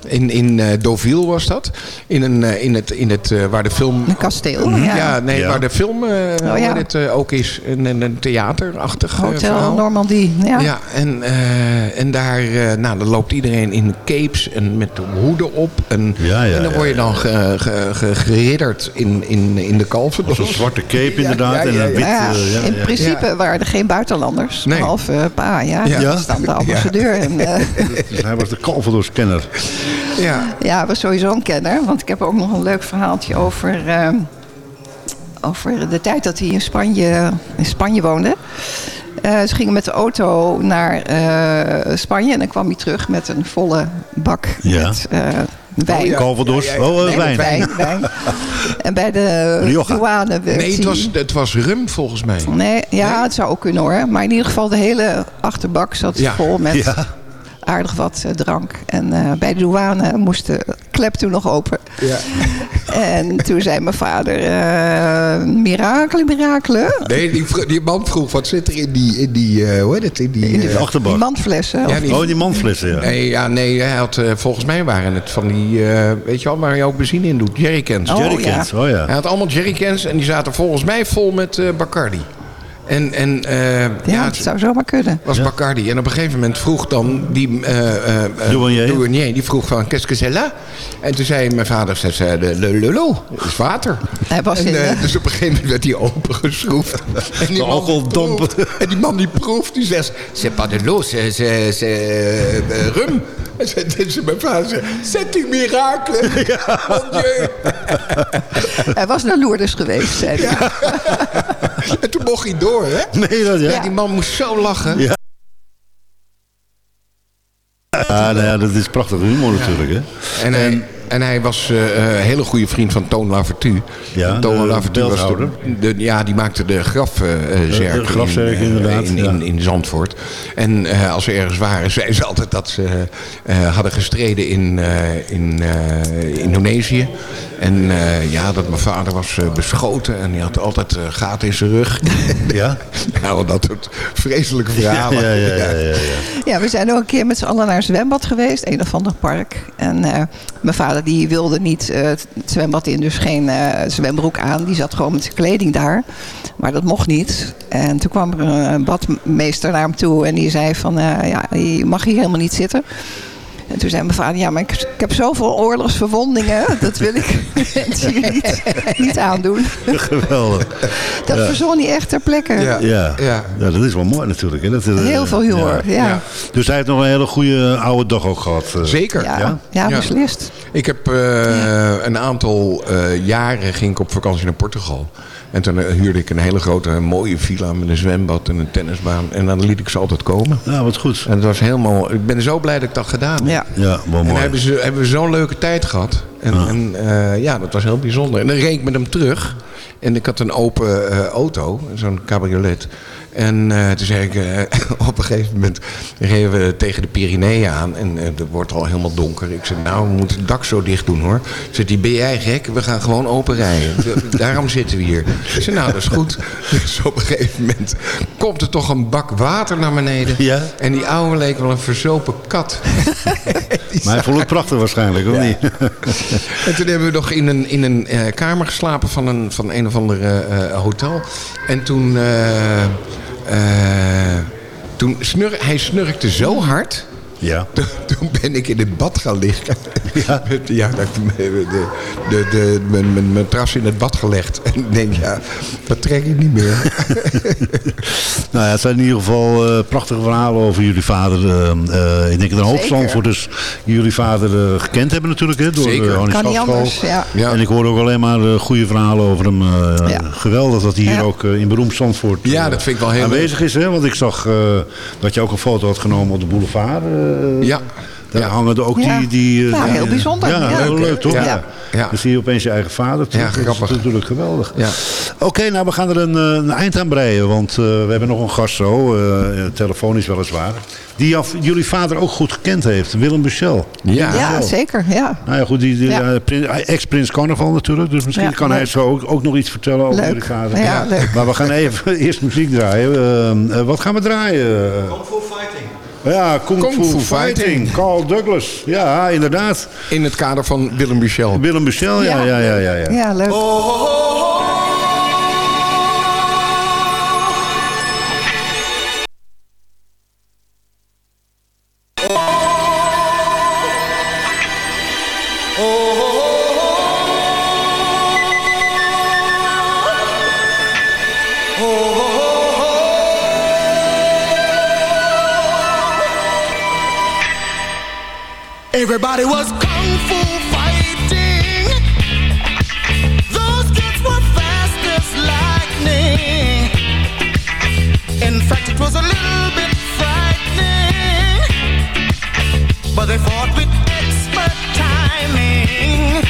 in, in eh, Deauville was dat. In, een, in het, in het eh, waar de film... Een kasteel. Ja, Ja. nee, Ja. waar de film eh Oh, ja. waar dit ook is. Een, een, een theaterachtig Hotel verhaal. Normandie. Ja. Ja, en, eh, en daar eh, nou, dan loopt iedereen in capes en met de hoeden op. En, Ja, ja, en dan word je dan ge, ge, ge- geridderd in, in, in de Calvados. Zo'n zwarte cape inderdaad Ja, ja, en een wit... Ja, eh, ja, in ja. principe waren er geen buitenlanders. Nee. Behalve eh, pa, ja. De ambassadeur. En, eh, Dus hij was de Calvados-kenner. Ja, ja, was sowieso een kenner. Want ik heb ook nog een leuk verhaaltje over, eh, over de tijd dat hij in Spanje, in Spanje woonde. Eh, ze gingen met de auto naar eh, Spanje en dan kwam hij terug met een volle bak Ja. met eh, wijn. Oh, ja. Calvados. Ja, ja, Oh, Nee, wijn. wijn, wijn. En bij de Rioja. douane werd nee, het was, het was rum volgens mij. Nee, ja, het zou ook kunnen hoor. Maar in ieder geval de hele achterbak zat Ja. vol met Ja. Aardig wat eh, drank. En eh, bij de douane moest de klep toen nog open. Ja. En toen zei mijn vader, eh mirakelen, mirakelen. Nee, die, die man vroeg, wat zit er in die, in die eh, hoe heet het, in die... In Die achterbak. mandflessen. Ja, die- Oh, die manflessen, ja. Nee, ja, nee, hij had, volgens mij waren het van die, eh, weet je wel, waar je ook benzine in doet, jerrycans. Oh, Jerrycans, oh ja. Hij had allemaal jerrycans en die zaten volgens mij vol met eh, Bacardi. En, en eh, ja, ja, het zou zomaar kunnen. was Bacardi. En op een gegeven moment vroeg dan die eh eh, eh, Douanier. douanier, die vroeg van, qu'est-ce que c'est là? En toen zei mijn vader, zei, zei de le, le, is water. Hij was en, in, dus op een gegeven moment werd hij opengeschroefd. En die man En die man die proeft, die zegt, c'est pas de l'eau, c'est, eh, rum. En zei tegen mijn vader, zei, c'est un miracle. Mon Dieu. Hij was naar Lourdes geweest, zei hij. En toen mocht hij door, hè? Nee, dat ja. Ja, die man moest zo lachen. Ja. Ah, nou ja, dat is prachtig humor natuurlijk, hè. En, hij, en hij was eh, een hele goede vriend van Toon Lavertu. Ja, En Toon Lavertu was de, ja, die maakte de grafzerk de grafzerk, in, eh, inderdaad, in, ja. in, in Zandvoort. En eh, als ze ergens waren, zeiden ze altijd dat ze eh, hadden gestreden in, eh, in eh, Indonesië. En eh, ja, dat mijn vader was eh, beschoten en die had altijd eh, gaten in zijn rug. Ja? nou, dat soort vreselijke verhalen. ja, ja, ja, ja, ja. Ja, we zijn ook een keer met z'n allen naar een zwembad geweest. Een of ander park. En eh, mijn vader die wilde niet eh, het zwembad in. Dus geen eh, zwembroek aan. Die zat gewoon met zijn kleding daar. Maar dat mocht niet. En toen kwam er een badmeester naar hem toe. En die zei van, eh, ja, je mag hier helemaal niet zitten. En toen zei mijn vader, ja, maar ik, ik heb zoveel oorlogsverwondingen. Dat wil ik mensen niet, niet aandoen. Geweldig. Dat verzon hij echt ter plekke. Ja. Ja. Ja. ja, dat is wel mooi natuurlijk. Hè. Dat, eh, Heel veel humor, ja. Ja. Ja, Dus hij heeft nog een hele goede oude dag ook gehad. eh. Zeker. ja, Ja? Ja. beslist. Ik heb eh, een aantal eh, jaren ging ik op vakantie naar Portugal. En toen eh, huurde ik een hele grote mooie villa met een zwembad en een tennisbaan. En dan liet ik ze altijd komen. Ja, wat goed. En het was helemaal, ik ben zo blij dat ik dat gedaan heb. Ja. Ja, wel En mooi. hebben, ze, hebben we zo'n leuke tijd gehad. En ja. en, eh, ja, dat was heel bijzonder. En dan reed ik met hem terug. En ik had een open eh, auto, zo'n cabriolet. En eh, toen zei ik, eh, op een gegeven moment reden we tegen de Pyreneeën aan. En eh, het wordt al helemaal donker. Ik zei, nou, we moeten het dak zo dicht doen hoor. Zegt hij, ben jij gek? We gaan gewoon open rijden. Daarom zitten we hier. Ik zei, nou, dat is goed. Dus op een gegeven moment komt er toch een bak water naar beneden. Ja. En die oude leek wel een verzopen kat. Maar hij vond het prachtig waarschijnlijk, of niet? En toen hebben we nog in een, in een kamer geslapen van een, van een of ander hotel. En toen, toen snur, hij snurkte zo hard. Ja. Toen, toen ben ik in het bad gaan liggen. Ja. Met- ja de, de, de, de, mijn, mijn matras in het bad gelegd. En ik denk, ja, dat trek ik niet meer. Nou ja, het zijn in ieder geval eh, prachtige verhalen over jullie vader. eh, eh, ik denk dat een hoop. Zandvoorters jullie vader eh, gekend hebben natuurlijk. Hè, door Zeker. Kan niet anders, ja. Ja. En ik hoor ook alleen maar goede verhalen over hem. eh, Ja. Geweldig dat hij hier Ja. ook eh, in beroemd Zandvoort Ja, dat vind ik wel heel aanwezig is. Hè? Want ik zag eh, dat je ook een foto had genomen op de boulevard. Eh, Ja. Daar Ja. hangen er ook Ja. die... die eh, Ja, heel eh, bijzonder. Ja, Ja. heel Leuk, toch? Ja. Dan zie je opeens je eigen vader terug. Ja, Dat is grappig. natuurlijk geweldig. Ja. Oké, nou we gaan er een, een eind aan breien. Want eh, we hebben nog een gast zo, eh, telefonisch weliswaar. Die jullie vader ook goed gekend heeft. Willem Buchel. Ja. Ja, zeker. Ja. Nou ja, goed, die, die, Ja. eh, prins- ex-prins Carnaval natuurlijk. Dus misschien Ja, kan hij zo ook, ook nog iets vertellen over Leuk. jullie vader. Ja, leuk. Maar we gaan even eerst muziek draaien. Eh, eh, wat gaan we draaien? Kung Fu Fighting. Ja, Kung, Kung Fu, Fu Fighting. Fighting. Carl Douglas. Ja, inderdaad. In het kader van Willem Michel. Willem Buchel, ja, ja, ja, ja. ja. Ja, leuk. Everybody was kung fu fighting. Those kids were fast as lightning. In fact, it was a little bit frightening. But they fought with expert timing.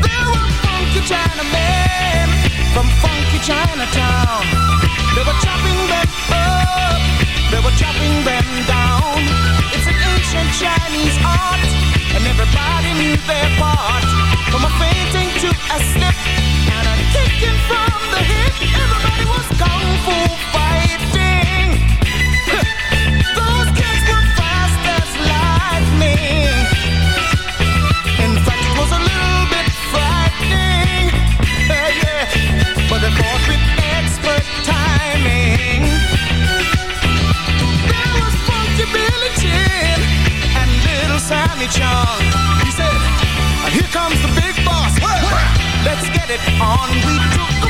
There were funky Chinamen from funky Chinatown. They were chopping them up, they were chopping them their part. From a fainting to a slip, and a kicking from the hip. Everybody was kung fu fighting. Those kids were fast as lightning. In fact, it was a little bit frightening. But they fought with expert timing. There was Funky and Little Sammy. Let's get it on." We took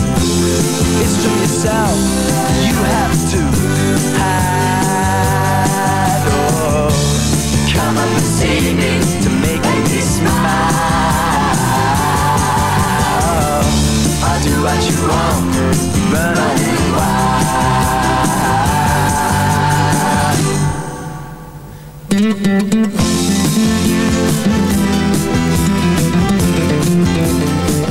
It's from yourself you have to hide. Oh, come up and see me to make me smile. I'll do what you want, run running There ain't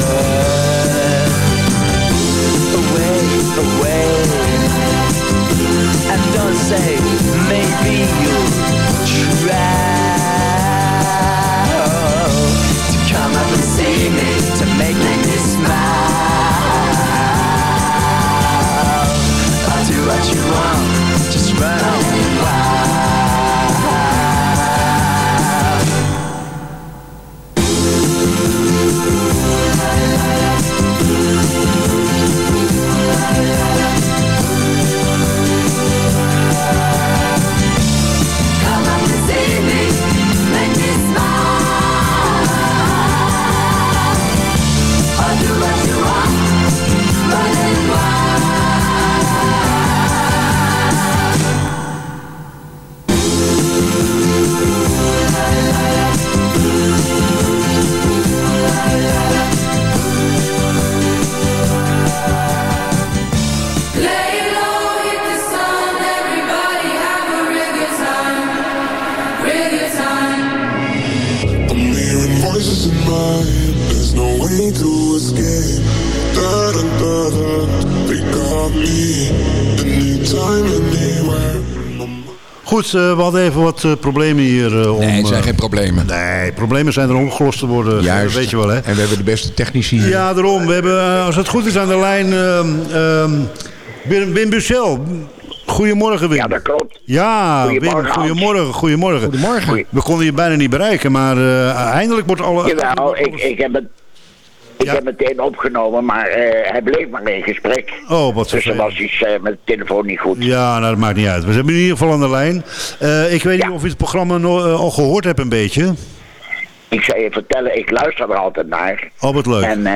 Eh, problemen hier. eh, om, Nee, het zijn eh, geen problemen. Nee, problemen zijn er om opgelost te worden. Juist. Weet je wel, hè? En we hebben de beste technici hier. Ja, daarom. We hebben, als het goed is, aan de lijn ehm, ehm, Wim, Wim Bussel. Goedemorgen, Wim. Ja, dat klopt. Ja, Goedemorgen, Wim, goedemorgen. Goedemorgen. Goedemorgen. We konden je bijna niet bereiken, maar eh, eindelijk wordt alle... Jawel, ik, ik heb het... Ik heb meteen opgenomen, maar eh, hij bleef maar in gesprek. Oh, wat Dus er was iets eh, met de telefoon niet goed. Ja, nou, dat maakt niet uit. We hebben in ieder geval aan de lijn. Eh, ik weet niet of je het programma no- al gehoord hebt een beetje. Ik zou je vertellen, ik luister er altijd naar. Oh, wat leuk. En,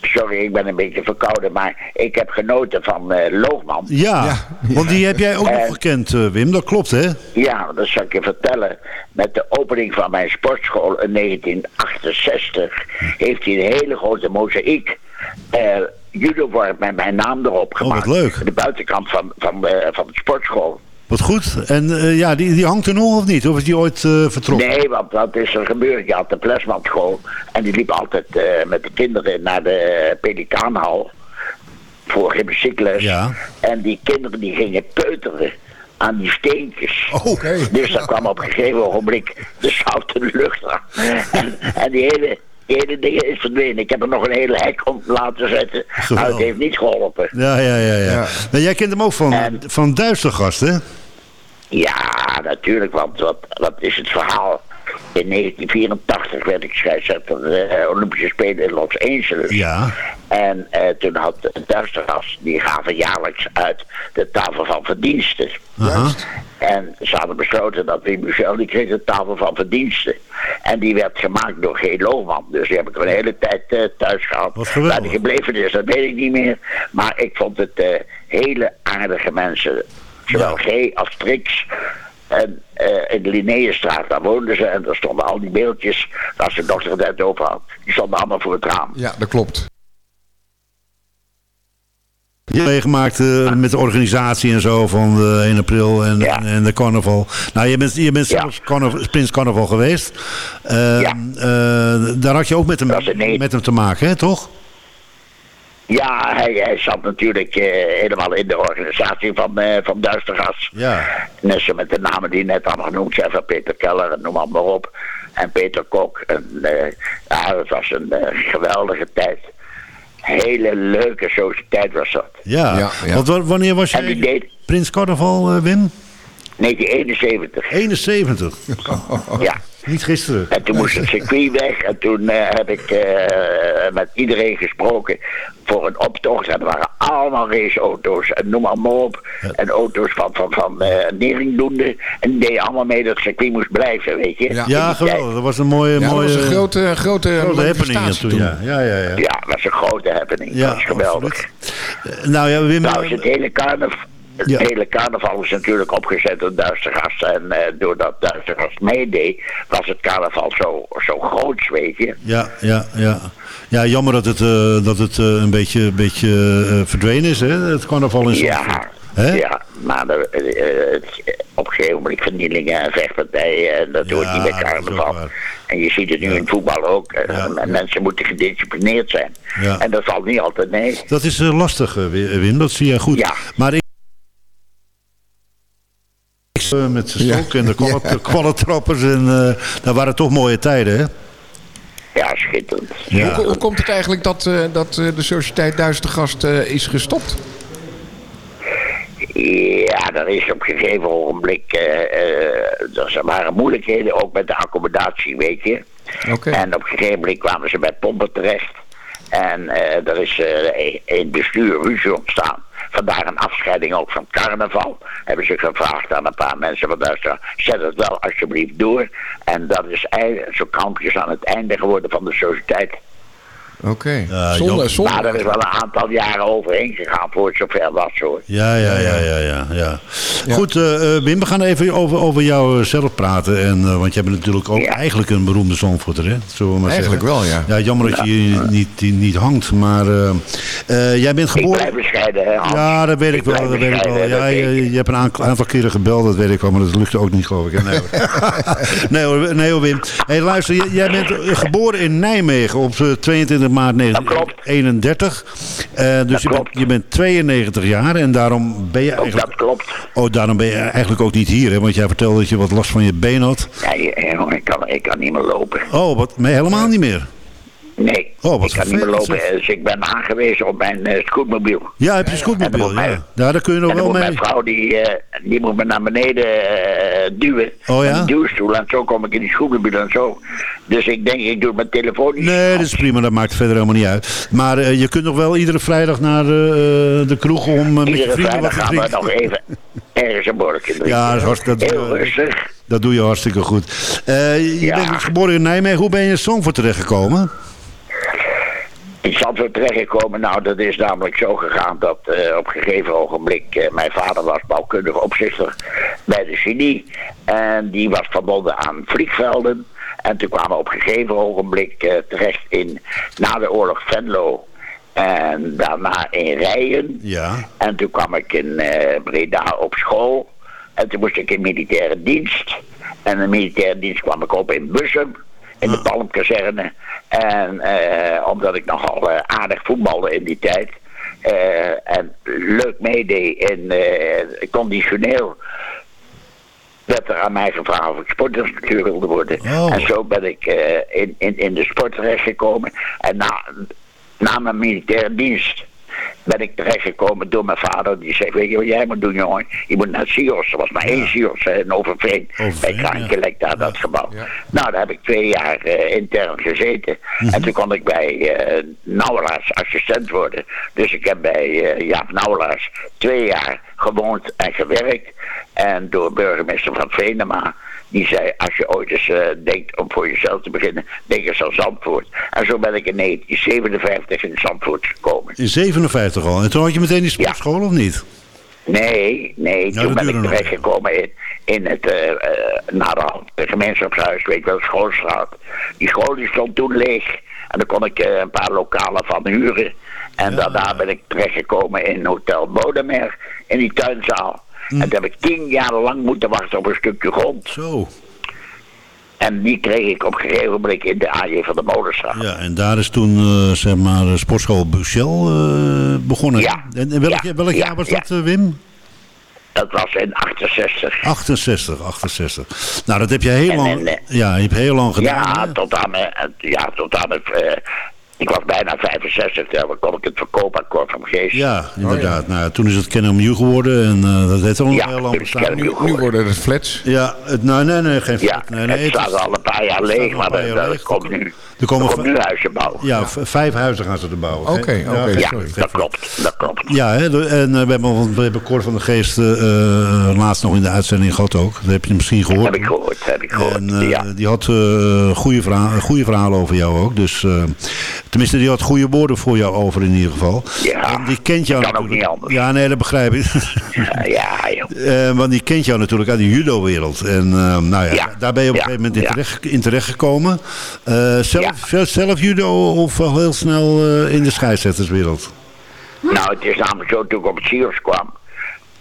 sorry, ik ben een beetje verkouden, maar ik heb genoten van eh, Loogman. Ja, want die heb jij ook nog Eh, gekend, eh, Wim. Dat klopt, hè? Ja, dat zal ik je vertellen. Met de opening van mijn sportschool in 1968 heeft hij een hele grote mozaïek eh judovorm met mijn naam erop Oh, wat gemaakt. leuk. De buitenkant van, van, van de sportschool. Wat goed. En eh, ja, die, die hangt er nog of niet? Of is die ooit eh, vertrokken? Nee, want wat is er gebeurd? Je had de Plesman school en die liep altijd eh, met de kinderen naar de Pelikaanhal voor gymnastiekles. Ja. En die kinderen die gingen peuteren aan die steentjes. Dus daar kwam op een gegeven ogenblik de zoute lucht aan. En, en die hele... Die hele ding is verdwenen. Ik heb er nog een hele hek om laten zetten. Maar Geweldig. het heeft niet geholpen. Ja, ja, ja. ja. Nou, jij kent hem ook van, van Duistergast, hè? Ja, natuurlijk, want wat, wat is het verhaal? In 1984 werd ik scheidsrechter de Olympische Spelen in Los Angeles. Ja. En eh, toen had Duistergas, die gaven jaarlijks uit de tafel van verdiensten. Aha. En ze hadden besloten dat Wim Michel, die kreeg de tafel van verdiensten. En die werd gemaakt door G. Loogman. Dus die heb ik een hele tijd eh, thuis gehad. Waar die gebleven is, dat weet ik niet meer. Maar ik vond het eh, hele aardige mensen. Zowel G als Trix. En eh, in de Linnaeusstraat, daar woonden ze. En daar stonden al die beeldjes, waar ze nog het net over had. Die stonden allemaal voor het raam. Ja, dat klopt. Je hebt meegemaakt eh, met de organisatie en zo van de 1 april en, en, en de carnaval. Nou, je bent, je bent zelfs carnaval, Prins Carnaval geweest. Eh, eh, daar had je ook met hem, met hem te maken, hè, toch? Ja, hij, hij zat natuurlijk eh, helemaal in de organisatie van, eh van Duistergas. Ja. Net zo met de namen die net allemaal genoemd zijn, van Peter Keller en noem maar, maar op. En Peter Kok. En, eh, ja, het was een eh, geweldige tijd. Hele leuke sociëteit was dat. Ja. Want wa- wanneer was je deed Prins Carnaval, eh, Wim? 1971. 71? Ja. Niet gisteren. En toen moest het circuit weg. En toen eh, heb ik eh, met iedereen gesproken voor een optocht. En er waren allemaal raceauto's. En noem maar, maar op. En auto's van, van, van eh neringdoende. En die deden allemaal mee dat het circuit moest blijven, weet je. Ja, tijd. geweldig. Dat was een mooie... Ja, dat mooie was een grote, grote, grote happening toen. Ja, ja, ja. ja. Ja, dat was een grote happening. Ja, dat was geweldig. Nou ja, Wim... Trouwens, het hele carnaval... Het hele carnaval is natuurlijk opgezet door Duistergast. En eh, doordat Duistergast meedeed, was het carnaval zo, zo groot, weet je. Ja, ja, ja. Ja, jammer dat het, eh, dat het eh, een beetje, beetje verdwenen is, hè? Het carnaval in Zandvoort. Ja, ja maar de, op een gegeven moment vernielingen en vechtpartijen, en dat hoort niet bij carnaval. En je ziet het nu in voetbal ook. eh, Mensen moeten gedisciplineerd zijn. Ja. En dat valt niet altijd mee. Dat is lastig, Wi- Wim. Dat zie jij goed. Ja. Maar ik... eh, met zijn stok en de kwallen- de kwallentrappers. En, eh dat waren toch mooie tijden, hè? Ja, schitterend. Ja. Hoe, hoe komt het eigenlijk dat, eh, dat eh, de Sociëteit Duistergast eh is gestopt? Ja, er is op een gegeven ogenblik, eh, eh, er waren moeilijkheden ook met de accommodatie, weet je. En op een gegeven moment kwamen ze bij pompen terecht. En eh, er is eh, in het bestuur ruzie ontstaan. Vandaar een afscheiding ook van carnaval. Hebben ze gevraagd aan een paar mensen van Duitsland. Zet het wel alsjeblieft door. En dat is zo kampjes aan het einde geworden van de sociëteit. Oké. Eh, okay. zonder, zonder... Nou, is wel een aantal jaren overheen gegaan voor het zover dat soort. Ja, ja, ja, ja, ja. ja. Goed, eh, eh, Wim, we gaan even over, over jou zelf praten. En, want jij bent natuurlijk ook eigenlijk een beroemde zongvoerder, hè? Zullen we eigenlijk wel, ja. Ja, jammer dat je nou. niet, niet hangt, maar jij bent geboren... Ik bescheiden, hè, Ja, dat weet ik, wel. Dat weet ik wel. Ja, je, hebt een aantal keren gebeld, dat weet ik wel, maar dat lukte ook niet, geloof ik. Nee hoor, nee, hoor Wim. hey, luister, jij bent geboren in Nijmegen op 22 maart 1931. Eh, dus je bent, je bent, 92 jaar en daarom ben je eigenlijk... Dat klopt. Oh, daarom ben je eigenlijk ook niet hier, hè? Want jij vertelde dat je wat last van je been had. Ja, ik kan, ik kan niet meer lopen. Oh, wat? Helemaal niet meer? Nee, Oh, wat ik kan niet meer lopen. Dus ik ben aangewezen op mijn eh, scootmobiel. Ja, heb je een scootmobiel? Ja. ja, daar kun je nog wel mee. mijn vrouw, die, eh, die moet me naar beneden eh, duwen. Oh ja? Duwstoel en zo kom ik in die scootmobiel en zo. Dus ik denk, ik doe mijn telefoon niet. Nee, dat is prima, dat maakt verder helemaal niet uit. Maar je kunt nog wel iedere vrijdag naar de kroeg om met je vrienden wat vrijdag te gaan we drinken. nog even ergens een borreltje drinken. Ja, dat is dat- Heel rustig. Dat doe je hartstikke goed. Je bent geboren in Nijmegen. Hoe ben je in Zandvoort terechtgekomen? In Zandvoort terechtgekomen, nou dat is namelijk zo gegaan dat eh, op een gegeven ogenblik eh, mijn vader was bouwkundig opzichter bij de genie. En die was verbonden aan vliegvelden. En toen kwamen we op een gegeven ogenblik eh, terecht in, na de oorlog Venlo en daarna in Rijen. Ja. En toen kwam ik in Breda op school. En toen moest ik in militaire dienst. En in militaire dienst kwam ik op in Bussum. In de Palmkazerne. En eh, omdat ik nogal eh, aardig voetbalde in die tijd. eh, en leuk meedeed in conditioneel werd er aan mij gevraagd of ik sportinstructeur wilde worden. Oh. En zo ben ik in, in, in de sport terechtgekomen. En na, na mijn militaire dienst ben ik terechtgekomen door mijn vader. Die zei, weet je wat jij moet doen, jongen? Je moet naar Sios. Er was maar één Sios in Overveen. bij Kraankelek, daar dat gebouw. Nou, daar heb ik twee jaar eh, intern gezeten. En toen kon ik bij eh Nauwelaars assistent worden. Dus ik heb bij eh, Jaap Nauwelaars twee jaar gewoond en gewerkt. En door burgemeester van Venema. Die zei, als je ooit eens eh, denkt om voor jezelf te beginnen, denk eens aan Zandvoort. En zo ben ik in 1957 in Zandvoort gekomen. In 57 al. En toen had je meteen die sportschool of niet? Nee, nee, toen ben ik terechtgekomen in, in het, naar de hand, het gemeenschapshuis, weet je wel, schoolstraat. Die school die stond toen leeg. En daar kon ik een paar lokalen van huren. En daarna ben ik terechtgekomen in Hotel Bodemer, in die tuinzaal. En toen heb ik tien jaar lang moeten wachten op een stukje grond. Zo. En die kreeg ik op een gegeven moment in de AJ van de Molenstraat. Ja, en daar is toen, eh, zeg maar, de sportschool Buchel eh, begonnen. Ja. En, en welk, Ja, welk ja, jaar was dat, eh, Wim? Dat was in 68. 68, 68. Nou, dat heb je heel En- lang, en, eh, ja, je hebt heel lang gedaan. Ja, hè? tot aan ja, tot aan eh, ik was bijna 65, dan kon ik het verkoopakkoord van Geest. Ja, inderdaad. Nou, ja, toen is het Kennen geworden en eh, dat heeft al Ja, heel lang bestaan. Nu, nu worden het flats. Ja, het, nee, nee, nee, geen Ja, nee, nee, het staat is- al een paar jaar het staat leeg, maar leeg. komt nu, Er komen er nu huizen bouwen. Ja, vijf huizen gaan ze er bouwen. Oké, Ja, oké, Ja, sorry. dat klopt, dat klopt. Ja, hè, en eh, we hebben, we hebben Cor van de Geest eh, eh, laatst nog in de uitzending gehad ook. Dat heb je misschien gehoord. Heb ik gehoord, heb ik gehoord, En eh, ja. die had goede, verhaal, goede verhalen over jou ook. Dus, eh, tenminste, die had goede woorden voor jou over in ieder geval. Ja, en die kent jou kan ook natuurlijk- niet anders. Ja, nee, dat begrijp ik. Ja. Eh, want die kent jou natuurlijk uit de judo-wereld. En eh, nou ja, Ja, daar ben je op een ja, gegeven moment in, ja. terecht, in terecht gekomen. Eh, zelf, zelf judo of al heel snel eh, in de scheidsrechterswereld? Nou, het is namelijk zo, toen ik op het Sios kwam,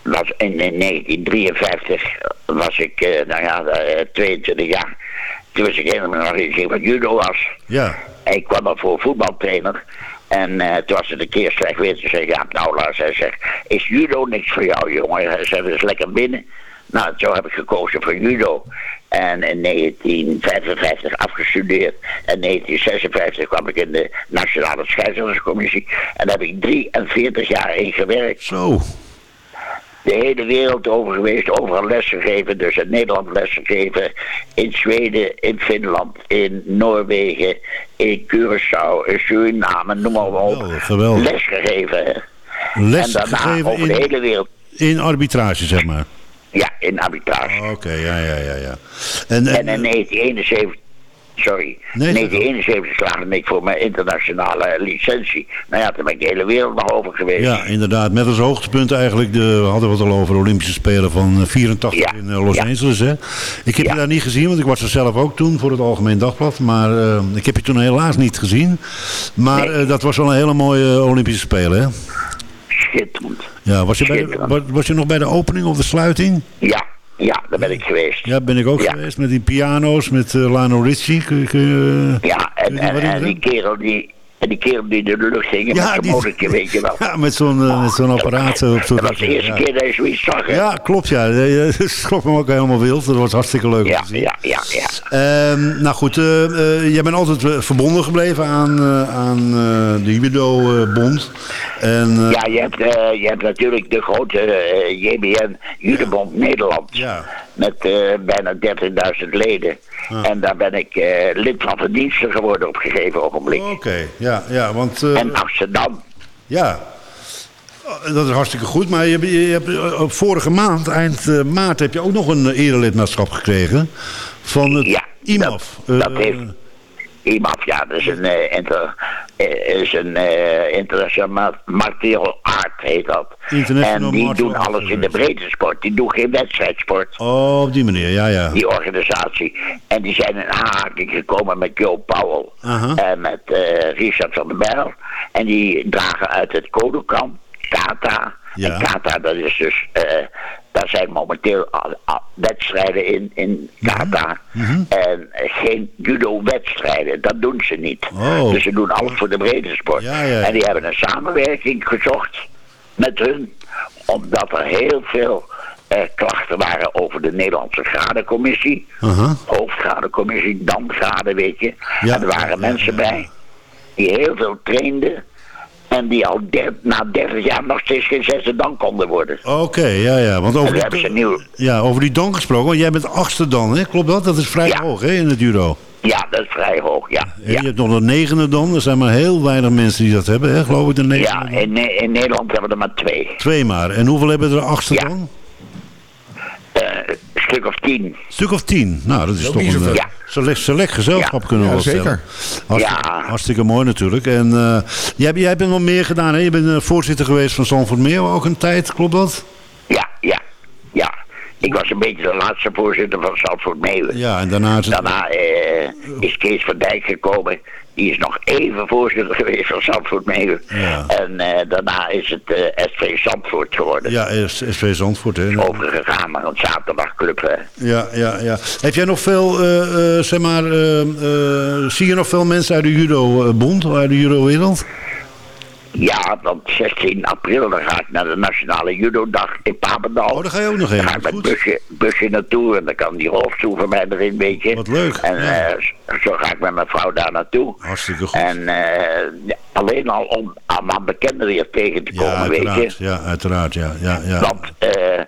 was in, in 1953 was ik, eh, nou ja, eh, 22 jaar. Toen was ik helemaal nog eens wat judo was. Ja. En ik kwam dan voor voetbaltrainer. En eh, toen was het een keer slecht weer. Toen zei ja, nou Lars, hij zegt, is judo niks voor jou, jongen? Hij zegt, dat is lekker binnen. Nou, zo heb ik gekozen voor judo. En in 1955 afgestudeerd. En 1956 kwam ik in de Nationale Scheidsrechterscommissie. En daar heb ik 43 jaar in gewerkt. Zo. De hele wereld over geweest, overal lesgegeven. Dus in Nederland lesgegeven, in Zweden, in Finland, in Noorwegen, in Curaçao, in Suriname, noem maar op. Geweldig, geweldig. Lesgegeven. hè. Les en daarna over de hele wereld. In arbitrage, zeg maar. Ja, in arbitrage. Oké, ja, ja, ja, ja. En, En en, in 1971, sorry, Nee, in 1971 slaagde ik voor mijn internationale licentie. Nou ja, toen ben ik de hele wereld nog over geweest. ja, inderdaad. Met als hoogtepunt eigenlijk, de, we hadden we het al over de Olympische Spelen van eh, 84 Ja, in eh, Los ja. Angeles. Hè? Ik heb Ja. je daar niet gezien, want ik was er zelf ook toen voor het Algemeen Dagblad. Maar eh, ik heb je toen helaas niet gezien. Maar Nee. eh, dat was wel een hele mooie eh, Olympische Spelen, hè? Schitterend. Ja, was je, bij de, was, je nog bij de opening of de sluiting? Ja, ja, daar ben ik geweest. Ja, ben ik ook Ja. geweest. Met die piano's, met uh, Lionel Richie. Kun, je- kun je- Ja, en, en, die kerel die... En die kerel die door de lucht ging Ja, met die- motortje, weet je wel. Ja, met zo'n eh, met zo'n apparaat. eh, op Dat was de eerste ja. keer dat je zoiets zag, hè? Ja, klopt ja. Dat schrok me ook helemaal wild. Dat was hartstikke leuk om ja, te zien. ja, ja. ja. Ehm, nou goed, eh, eh, jij bent altijd eh, verbonden gebleven aan, eh, aan eh, de Judo-bond. en, eh, Ja, je hebt, eh, je hebt natuurlijk de grote eh, JBN Judebond Nederland. Ja. Met eh, bijna 30.000 leden. En daar ben ik eh, lid van verdiensten geworden op een gegeven ogenblik. Oké, ja, ja, want... eh, En Amsterdam. Ja, Oh, dat is hartstikke goed. Maar je, je hebt, op vorige maand, eind maart, heb je ook nog een erelidmaatschap gekregen. Van het Ja, IMAF. Dat, dat heeft IMAF, ja, dat is een, eh, inter, eh, is een eh, international martial art, heet dat. En die doen Arts alles in de breedte sport. Die doen geen wedstrijdsport. Oh, op die manier, ja, ja. die organisatie. En die zijn in aanraking gekomen met Joe Powell en met Richard van der Bijl. En die dragen uit het Kodokan, Kata. Ja. En Kata, dat is dus, dat zijn momenteel wedstrijden in, in Qatar. En eh, geen judo-wedstrijden. Dat doen ze niet. Oh. Dus ze doen alles voor de brede sport. Ja, ja. En die hebben een samenwerking gezocht met hun. Omdat er heel veel eh, klachten waren over de Nederlandse gradencommissie. Aha. Hoofdgradencommissie, damgraden, weet je. Ja, en er waren mensen bij die heel veel trainden. En die al der- na 30 jaar nog steeds geen zesde dan konden worden. Oké, ja, ja. Want En over ze die, nieuw. ja, over die dan gesproken, want jij bent achtste dan, hè? Klopt dat? Dat is vrij Ja. hoog, hè, in het judo. Ja, dat is vrij hoog, ja. Ja, Je hebt nog een negende dan. Er zijn maar heel weinig mensen die dat hebben, hè? Geloof ik, de negende ja in, in Nederland hebben we er maar twee. Twee maar. En hoeveel hebben er achtste Ja. dan? Eh, stuk of tien. Een stuk of tien. Nou, dat is toch een zoveel. eh, Ja. select, select gezelschap kunnen we Ja, wel zeker. Hartstikke, Ja. hartstikke mooi natuurlijk. En eh, jij, jij bent nog meer gedaan, hè? Je bent eh, voorzitter geweest van Zandvoort Meer ook een tijd, klopt dat? Ja, ja, ja. Ik was een beetje de laatste voorzitter van Zandvoort Meeuwen. Ja, en daarna is het... Daarna eh, is Kees van Dijk gekomen. Die is nog even voorzitter geweest van Zandvoort Meeuwen. Ja. En eh, daarna is het eh, SV Zandvoort geworden. Ja, SV Zandvoort, hè? Overgegaan naar een zaterdagclub. hè. Ja, ja, ja. Heb jij nog veel, eh, eh, zeg maar, eh, zie je nog veel mensen uit de judo-bond, uit de judo-wereld? Ja, want 16 april dan ga ik naar de Nationale Judo-dag in Papendal. Oh, daar ga je ook nog Dan heen. ga ik met busje, busje naartoe en dan kan die rolstoel van mij erin, weet je. Wat leuk, En ja. eh, zo ga ik met mijn vrouw daar naartoe. Hartstikke goed. En eh, ja, alleen al om allemaal bekenden weer tegen te Ja, komen, weet uiteraard. je. Ja, uiteraard, ja. ja, ja. Want, eh,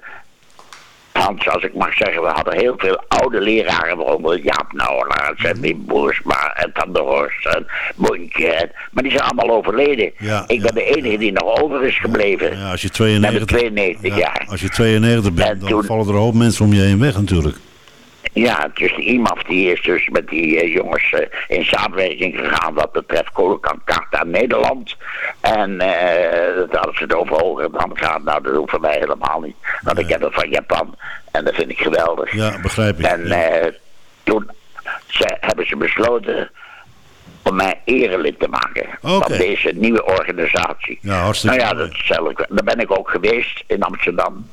Hans, als ik mag zeggen, we hadden heel veel oude leraren, bijvoorbeeld Jaap Nauwelaars en Wim Boersma en Van der Horst en Bontje. en- Maar die zijn allemaal overleden. Ja, ik ben de enige die nog over is gebleven. Ja, als je Met 92, 92 ja, jaar. als je 92 bent, En dan toen- vallen er een hoop mensen om je heen weg natuurlijk. Ja, dus de IMAF die is dus met die eh, jongens eh, in samenwerking gegaan wat betreft Carta Nederland. En eh dat hadden ze het over hoger dan gaan. Nou, dat hoeven wij helemaal niet. Want ik heb het van Japan en dat vind ik geweldig. Ja, begrijp ik. En ja. toen ze, hebben ze besloten om mij erelid te maken van deze nieuwe organisatie. Ja, hartstikke nou ja, dat ik, daar ben ik ook geweest in Amsterdam.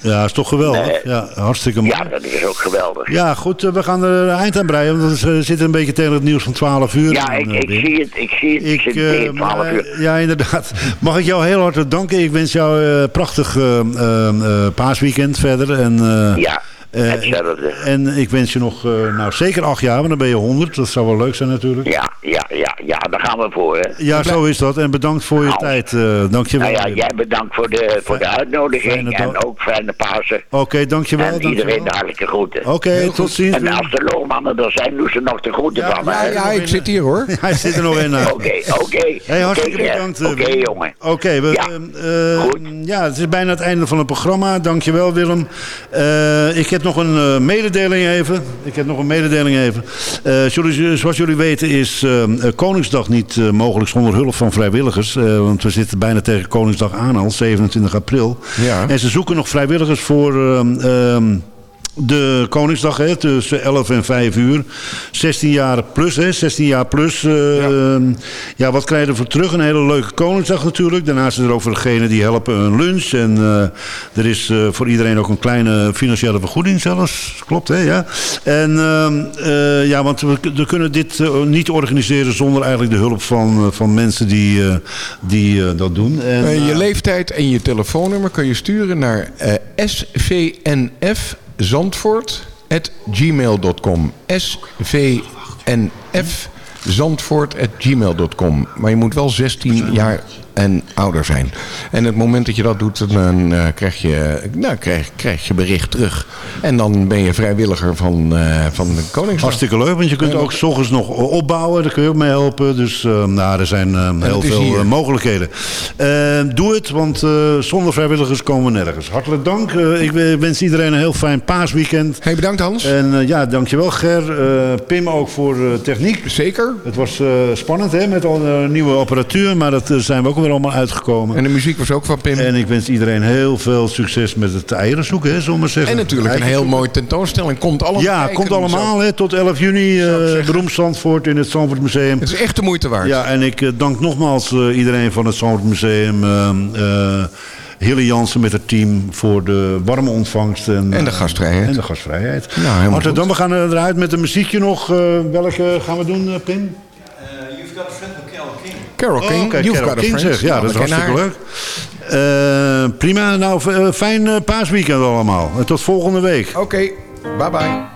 Ja, is toch geweldig. Nee. Ja, hartstikke mooi. Ja, dat is ook geweldig. Ja, goed, eh, we gaan er een eind aan breien, want we zitten een beetje tegen het nieuws van 12 uur. Ja, ik, eh, ik zie het, ik zie het. Ik, Ik, zit tegen eh, 12 maar, uur. ja, inderdaad. Mag ik jou heel hartelijk danken. Ik wens jou een prachtig eh, eh, eh, paasweekend verder. En, eh, Ja, eh. En ik wens je nog, eh, nou zeker acht jaar, want dan ben je 100. Dat zou wel leuk zijn natuurlijk. Ja, ja, ja, ja, daar gaan we voor. Hè. Ja, zo is dat. En bedankt voor je Nou. tijd. eh dank je wel. Nou ja, jij bedankt voor de, voor de uitnodiging en ook fijne Pasen. Oké, dankjewel. En dankjewel. iedereen de hartelijke groeten. Oké, tot ziens. En als de loonmannen er zijn, doen ze nog de groeten van me. Ja, ja, ik zit hier hoor. Hij zit er nog in. eh. Oké, oké. Hey, hartstikke Oké, bedankt. eh, Oké, jongen. Oké, we, Ja, eh, goed. ja, het is bijna het einde van het programma. Dankjewel Willem. Eh, ik heb nog een eh, mededeling even. Ik heb nog een mededeling even. Eh, jullie, zoals jullie weten is eh, Koningsdag niet mogelijk zonder hulp van vrijwilligers. Want we zitten bijna tegen Koningsdag aan al, 27 april. Ja. En ze zoeken nog vrijwilligers voor... ehm, ehm, de Koningsdag, hè, tussen 11 en 5 uur. 16 jaar plus, hè, 16 jaar plus. eh, ja. wat krijg je ervoor terug? Een hele leuke Koningsdag natuurlijk. Daarnaast is er ook voor degenen die helpen een lunch. En eh, er is eh, voor iedereen ook een kleine financiële vergoeding zelfs. Klopt, hè? Ja. En ehm, eh, ja, want we, we kunnen dit niet organiseren zonder eigenlijk de hulp van, van mensen die, die dat doen. En, je leeftijd en je telefoonnummer kun je sturen naar svnf Zandvoort at gmail.com. svnf Zandvoort at gmail.com. Maar je moet wel 16 jaar en ouder zijn. En het moment dat je dat doet, dan eh, krijg, je, nou, krijg, krijg je bericht terug. En dan ben je vrijwilliger van, eh, van de Koningsdag. Hartstikke leuk, want je kunt ook s ochtends nog opbouwen. Daar kun je ook mee helpen. Dus eh, nou, er zijn heel veel mogelijkheden. Doe het, want zonder vrijwilligers komen we nergens. Hartelijk dank. Ik wens iedereen een heel fijn paasweekend. Hey, bedankt Hans. En ja, dankjewel Ger. Pim ook voor techniek. Zeker. Het was spannend hè, met al de nieuwe apparatuur. Maar dat zijn we ook weer allemaal uitgekomen. En de muziek was ook van Pim. En ik wens iedereen heel veel succes met het eieren zoeken, hè, zullen we zeggen. En natuurlijk een heel mooie tentoonstelling. Komt allemaal Ja, kijken. komt allemaal hè, tot 11 juni. Eh zeggen. beroemd Zandvoort in het Zandvoort Museum. Het is echt de moeite waard. Ja, en ik eh, dank nogmaals eh, iedereen van het Zandvoort Museum. eh, eh, Hilly Jansen met het team voor de warme ontvangst. En, En de gastvrijheid. En de gastvrijheid. Nou, helemaal Hartelijk dank. We goed. gaan eruit met een muziekje nog. Eh, welke gaan we doen, eh, Pim? Carol King, Oh, kijk, You've Carol Got a King Friend. zeg. Ja, Nou, dat is hartstikke leuk. Eh, prima. Nou, eh, fijn eh, paasweekend allemaal. En tot volgende week. Oké, bye bye.